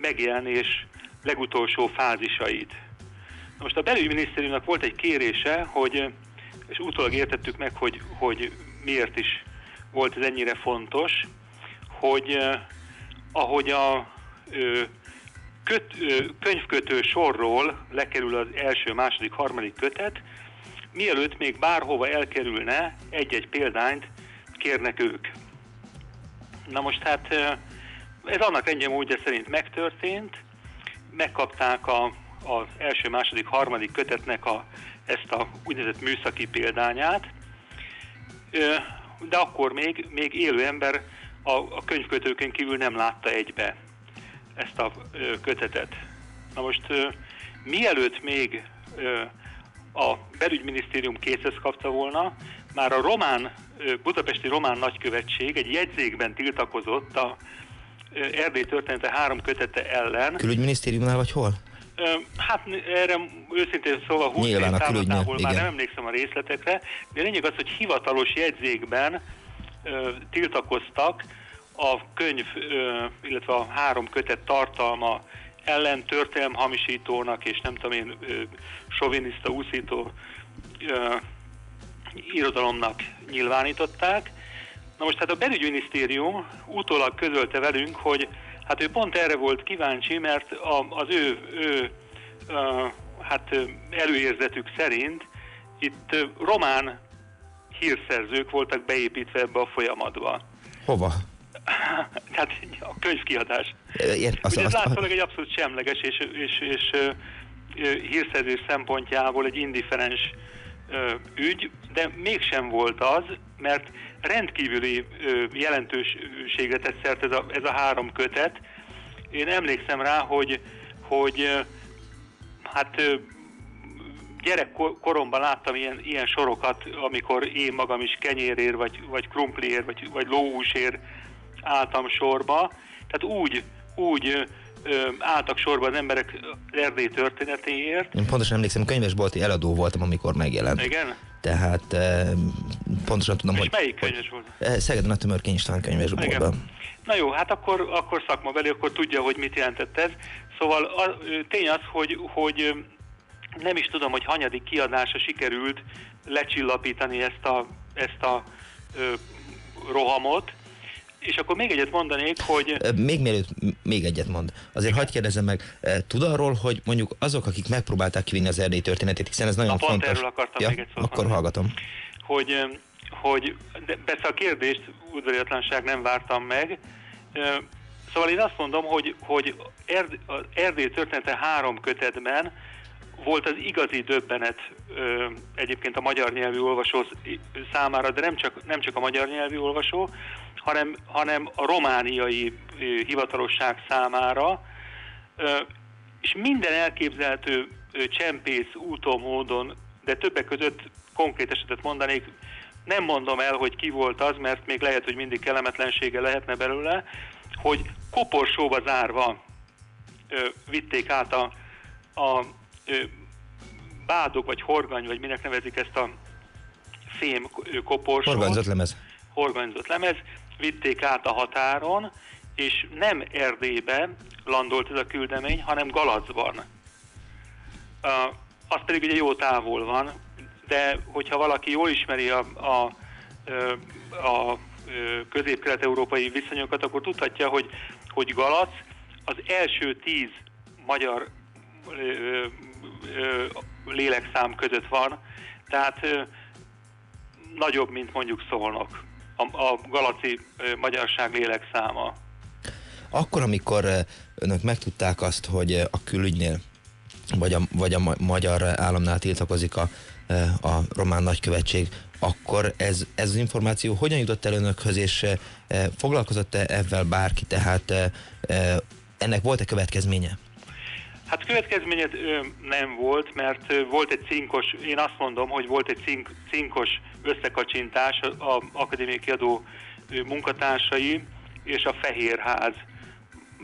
megjelenés legutolsó fázisait. Na Most a belügyminisztériumnak volt egy kérése, hogy, és utólag értettük meg, hogy, hogy miért is volt ez ennyire fontos, hogy ahogy a köt, könyvkötő sorról lekerül az első, második, harmadik kötet, mielőtt még bárhova elkerülne, egy-egy példányt kérnek ők. Na most hát ez annak rendje módja szerint megtörtént, megkapták a, az első, második, harmadik kötetnek a, ezt a úgynevezett műszaki példányát, de akkor még, még élő ember a, a könyvkötőkön kívül nem látta egybe ezt a kötetet. Na most mielőtt még a belügyminisztérium készhez kapta volna, már a román, budapesti román nagykövetség egy jegyzékben tiltakozott a Erdély története három kötete ellen, Külügyminisztériumnál vagy hol? Hát erre őszintén szóval 20 Nyilván év távlatából már nem emlékszem a részletekre, de lényeg az, hogy hivatalos jegyzékben ö, tiltakoztak a könyv, ö, illetve a három kötet tartalma ellen történelmhamisítónak és nem tudom én ö, soviniszta, úszító ö, irodalomnak nyilvánították. Na most hát a belügyminisztérium utólag közölte velünk, hogy hát ő pont erre volt kíváncsi, mert a, az ő, ő ö, hát előérzetük szerint itt román hírszerzők voltak beépítve ebbe a folyamatba. Hova? Tehát a könyvkiadás. Ér, Az, Ugye ez látszólag egy abszolút semleges és, és, és ö, hírszerzés szempontjából egy indiferens ügy, de mégsem volt az, mert rendkívüli jelentőségre tett szert ez a, ez a három kötet. Én emlékszem rá, hogy, hogy hát gyerekkoromban láttam ilyen, ilyen sorokat, amikor én magam is kenyérér, vagy, vagy krumpliér, vagy, vagy lóhúsér álltam sorba. Tehát úgy, úgy ö, álltak sorba az emberek Erdély történetéért. Én pontosan emlékszem, könyvesbolti eladó voltam, amikor megjelent. Igen? Tehát eh, pontosan tudom, És hogy melyik könyves volt? eh, Szegeden a Tömörkény István könyvesboltban. Na jó, hát akkor, akkor szakmabeli, akkor tudja, hogy mit jelentett ez. Szóval a, tény az, hogy, hogy nem is tudom, hogy hanyadik kiadása sikerült lecsillapítani ezt a, ezt a ö, rohamot. És akkor még egyet mondanék, hogy Még mielőtt még egyet mond, azért hagyd kérdezzem meg, tud arról, hogy mondjuk azok, akik megpróbálták kivinni az erdély történetét, hiszen ez nagyon Na, pont fontos. erről akartam ja, még egy szót Akkor hallgatom. hogy, hogy de persze a kérdést udvariatlanság nem vártam meg. Szóval én azt mondom, hogy, hogy Erd, Erdély története három kötetben volt az igazi döbbenet ö, egyébként a magyar nyelvű olvasó számára, de nem csak, nem csak a magyar nyelvű olvasó, hanem, hanem a romániai ö, hivatalosság számára, ö, és minden elképzelhető ö, csempész úton, módon, de többek között konkrét esetet mondanék, nem mondom el, hogy ki volt az, mert még lehet, hogy mindig kellemetlensége lehetne belőle, hogy koporsóba zárva ö, vitték át a, a bádog, vagy horgany, vagy minek nevezik ezt a fém koporsót. Horganyzott lemez. Horganyzott lemez, vitték át a határon, és nem Erdélybe landolt ez a küldemény, hanem Galacban. Az pedig ugye jó távol van, de hogyha valaki jól ismeri a, a, a ö, közép-kelet-európai viszonyokat, akkor tudhatja, hogy, hogy Galac az első tíz magyar lélekszám között van, tehát nagyobb, mint mondjuk Szolnok, a, a galaci magyarság lélekszáma. Akkor, amikor önök megtudták azt, hogy a külügynél vagy a, vagy a ma- magyar államnál tiltakozik a, a román nagykövetség, akkor ez, ez az információ hogyan jutott el önökhöz, és foglalkozott-e ezzel bárki, tehát eh, eh, ennek volt-e következménye? Hát következménye nem volt, mert volt egy cinkos, én azt mondom, hogy volt egy cink, cinkos összekacsintás a, akadémiai kiadó munkatársai és a Fehérház,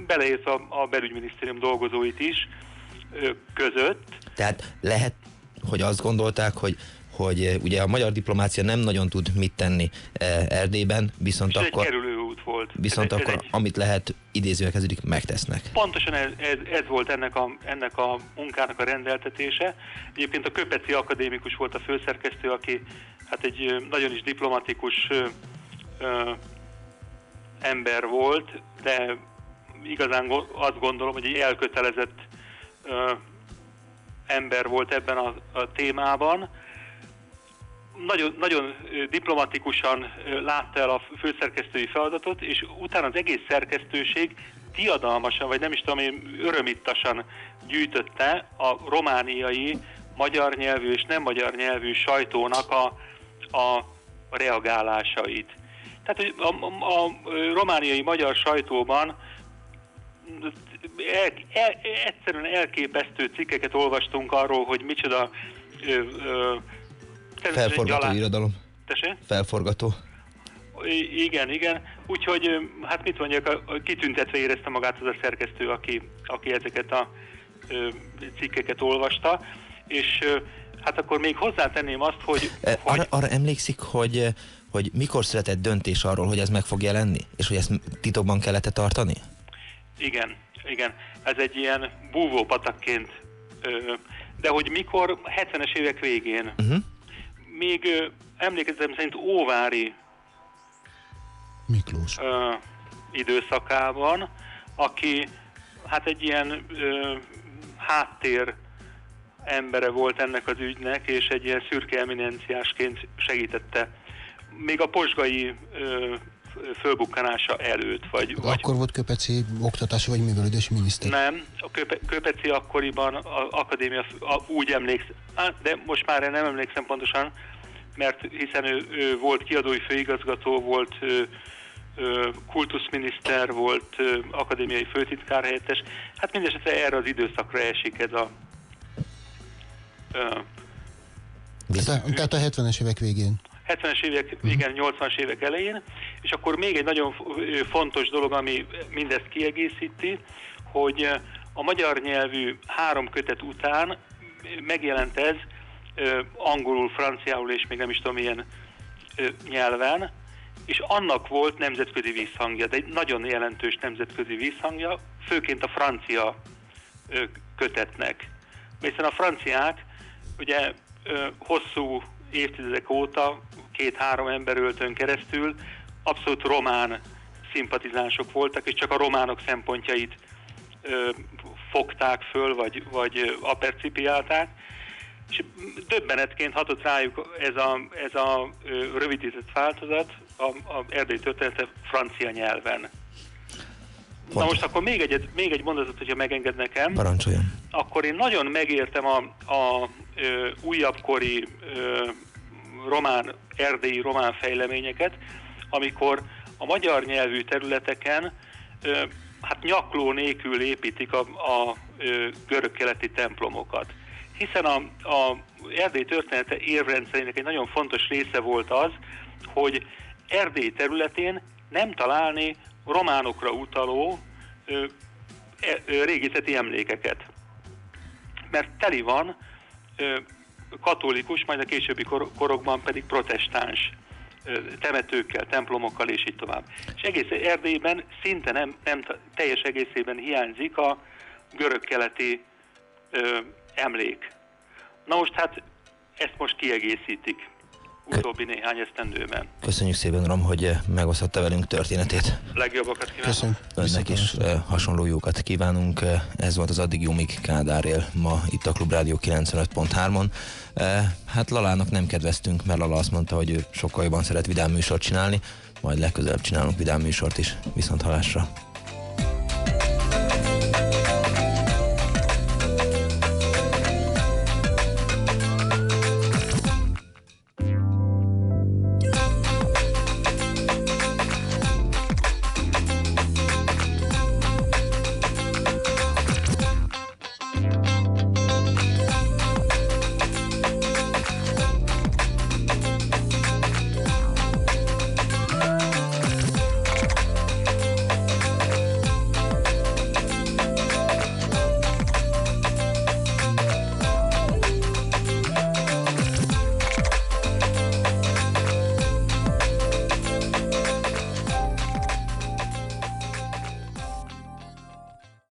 beleértve a, a belügyminisztérium dolgozóit is között. Tehát lehet, hogy azt gondolták, hogy hogy eh, ugye a magyar diplomácia nem nagyon tud mit tenni eh, Erdélyben, viszont ez egy akkor, kerülőút volt. viszont ez, ez akkor egy, amit lehet idézővel kezdődik, megtesznek. Pontosan ez, ez, ez volt ennek a, ennek a munkának a rendeltetése. Egyébként a Köpeci akadémikus volt a főszerkesztő, aki hát egy nagyon is diplomatikus ö, ö, ember volt, de igazán azt gondolom, hogy egy elkötelezett ö, ember volt ebben a, a témában. Nagyon, nagyon diplomatikusan látta el a főszerkesztői feladatot, és utána az egész szerkesztőség diadalmasan, vagy nem is tudom én, örömittasan gyűjtötte a romániai magyar nyelvű és nem magyar nyelvű sajtónak a, a reagálásait. Tehát hogy a, a, a romániai magyar sajtóban el, el, egyszerűen elképesztő cikkeket olvastunk arról, hogy micsoda ö, ö, Felforgató gyalá- irodalom. Tessék? Felforgató. I- Igen, igen. Úgyhogy, hát mit mondjak, kitüntetve érezte magát az a szerkesztő, aki, aki ezeket a cikkeket olvasta, és hát akkor még hozzátenném azt, hogy Eh, Arra, arra emlékszik, hogy, hogy mikor született döntés arról, hogy ez meg fog jelenni? És hogy ezt titokban kellett -e tartani? igen, igen, ez egy ilyen búvópatakként, de hogy mikor, 70-es évek végén, Uh-huh. Még emlékezetem szerint Óvári Miklós. ö, időszakában, aki hát egy ilyen ö, háttér embere volt ennek az ügynek, és egy ilyen szürke eminenciásként segítette még a posgai ö, fölbukkanása előtt, vagy, vagy Akkor volt Köpeci oktatási vagy művelődési miniszter. nem, a Köpe, Köpeci akkoriban az akadémia a, úgy emlékszem, de most már én nem emlékszem pontosan, mert hiszen ő, ő volt kiadói főigazgató, volt ö, kultuszminiszter, volt akadémiai főtitkár helyettes. Hát mindesetre erre az időszakra esik ez a ö, Tehát, tehát a 70-es évek végén. 70-es évek, igen, 80-as évek elején, és akkor még egy nagyon fontos dolog, ami mindezt kiegészíti, hogy a magyar nyelvű három kötet után megjelent ez angolul, franciául és még nem is tudom milyen nyelven, és annak volt nemzetközi visszhangja, de egy nagyon jelentős nemzetközi visszhangja, főként a francia kötetnek. Hiszen a franciák ugye hosszú évtizedek óta, két-három emberöltön keresztül abszolút román szimpatizánsok voltak, és csak a románok szempontjait fogták föl, vagy, vagy apercipiálták, és döbbenetként hatott rájuk ez a, ez a ö, rövidített változat, a, a erdély története francia nyelven. Na most akkor még egy, még egy mondatot, hogyha megenged nekem Parancsoljon. akkor én nagyon megértem a, a ö, újabbkori ö, román, erdélyi román fejleményeket, amikor a magyar nyelvű területeken ö, hát nyakló nélkül építik a, a ö, görög-keleti templomokat. Hiszen a, a Erdély története érrendszerének egy nagyon fontos része volt az, hogy Erdély területén nem találni románokra utaló ö, e- ö, régészeti emlékeket mert teli van ö, katolikus, majd a későbbi kor- korokban pedig protestáns temetőkkel, templomokkal és így tovább. És egész Erdélyben szinte nem, nem teljes egészében hiányzik a görög-keleti emlék. Na most hát ezt most kiegészítik utóbbi néhány esztendőben. Köszönjük szépen, Rom, hogy eh, megosztotta velünk történetét. Legjobbakat kívánok! Köszönjük. Önnek is eh, hasonló jókat kívánunk. Eh, Ez volt az Addig Jumig Kádár él ma itt a Klubrádió 95.3-on. Eh, Hát Lalának nem kedveztünk, mert Lala azt mondta, hogy ő sokkal jobban szeret vidám műsort csinálni, majd legközelebb csinálunk vidám műsort is. Viszont halásra!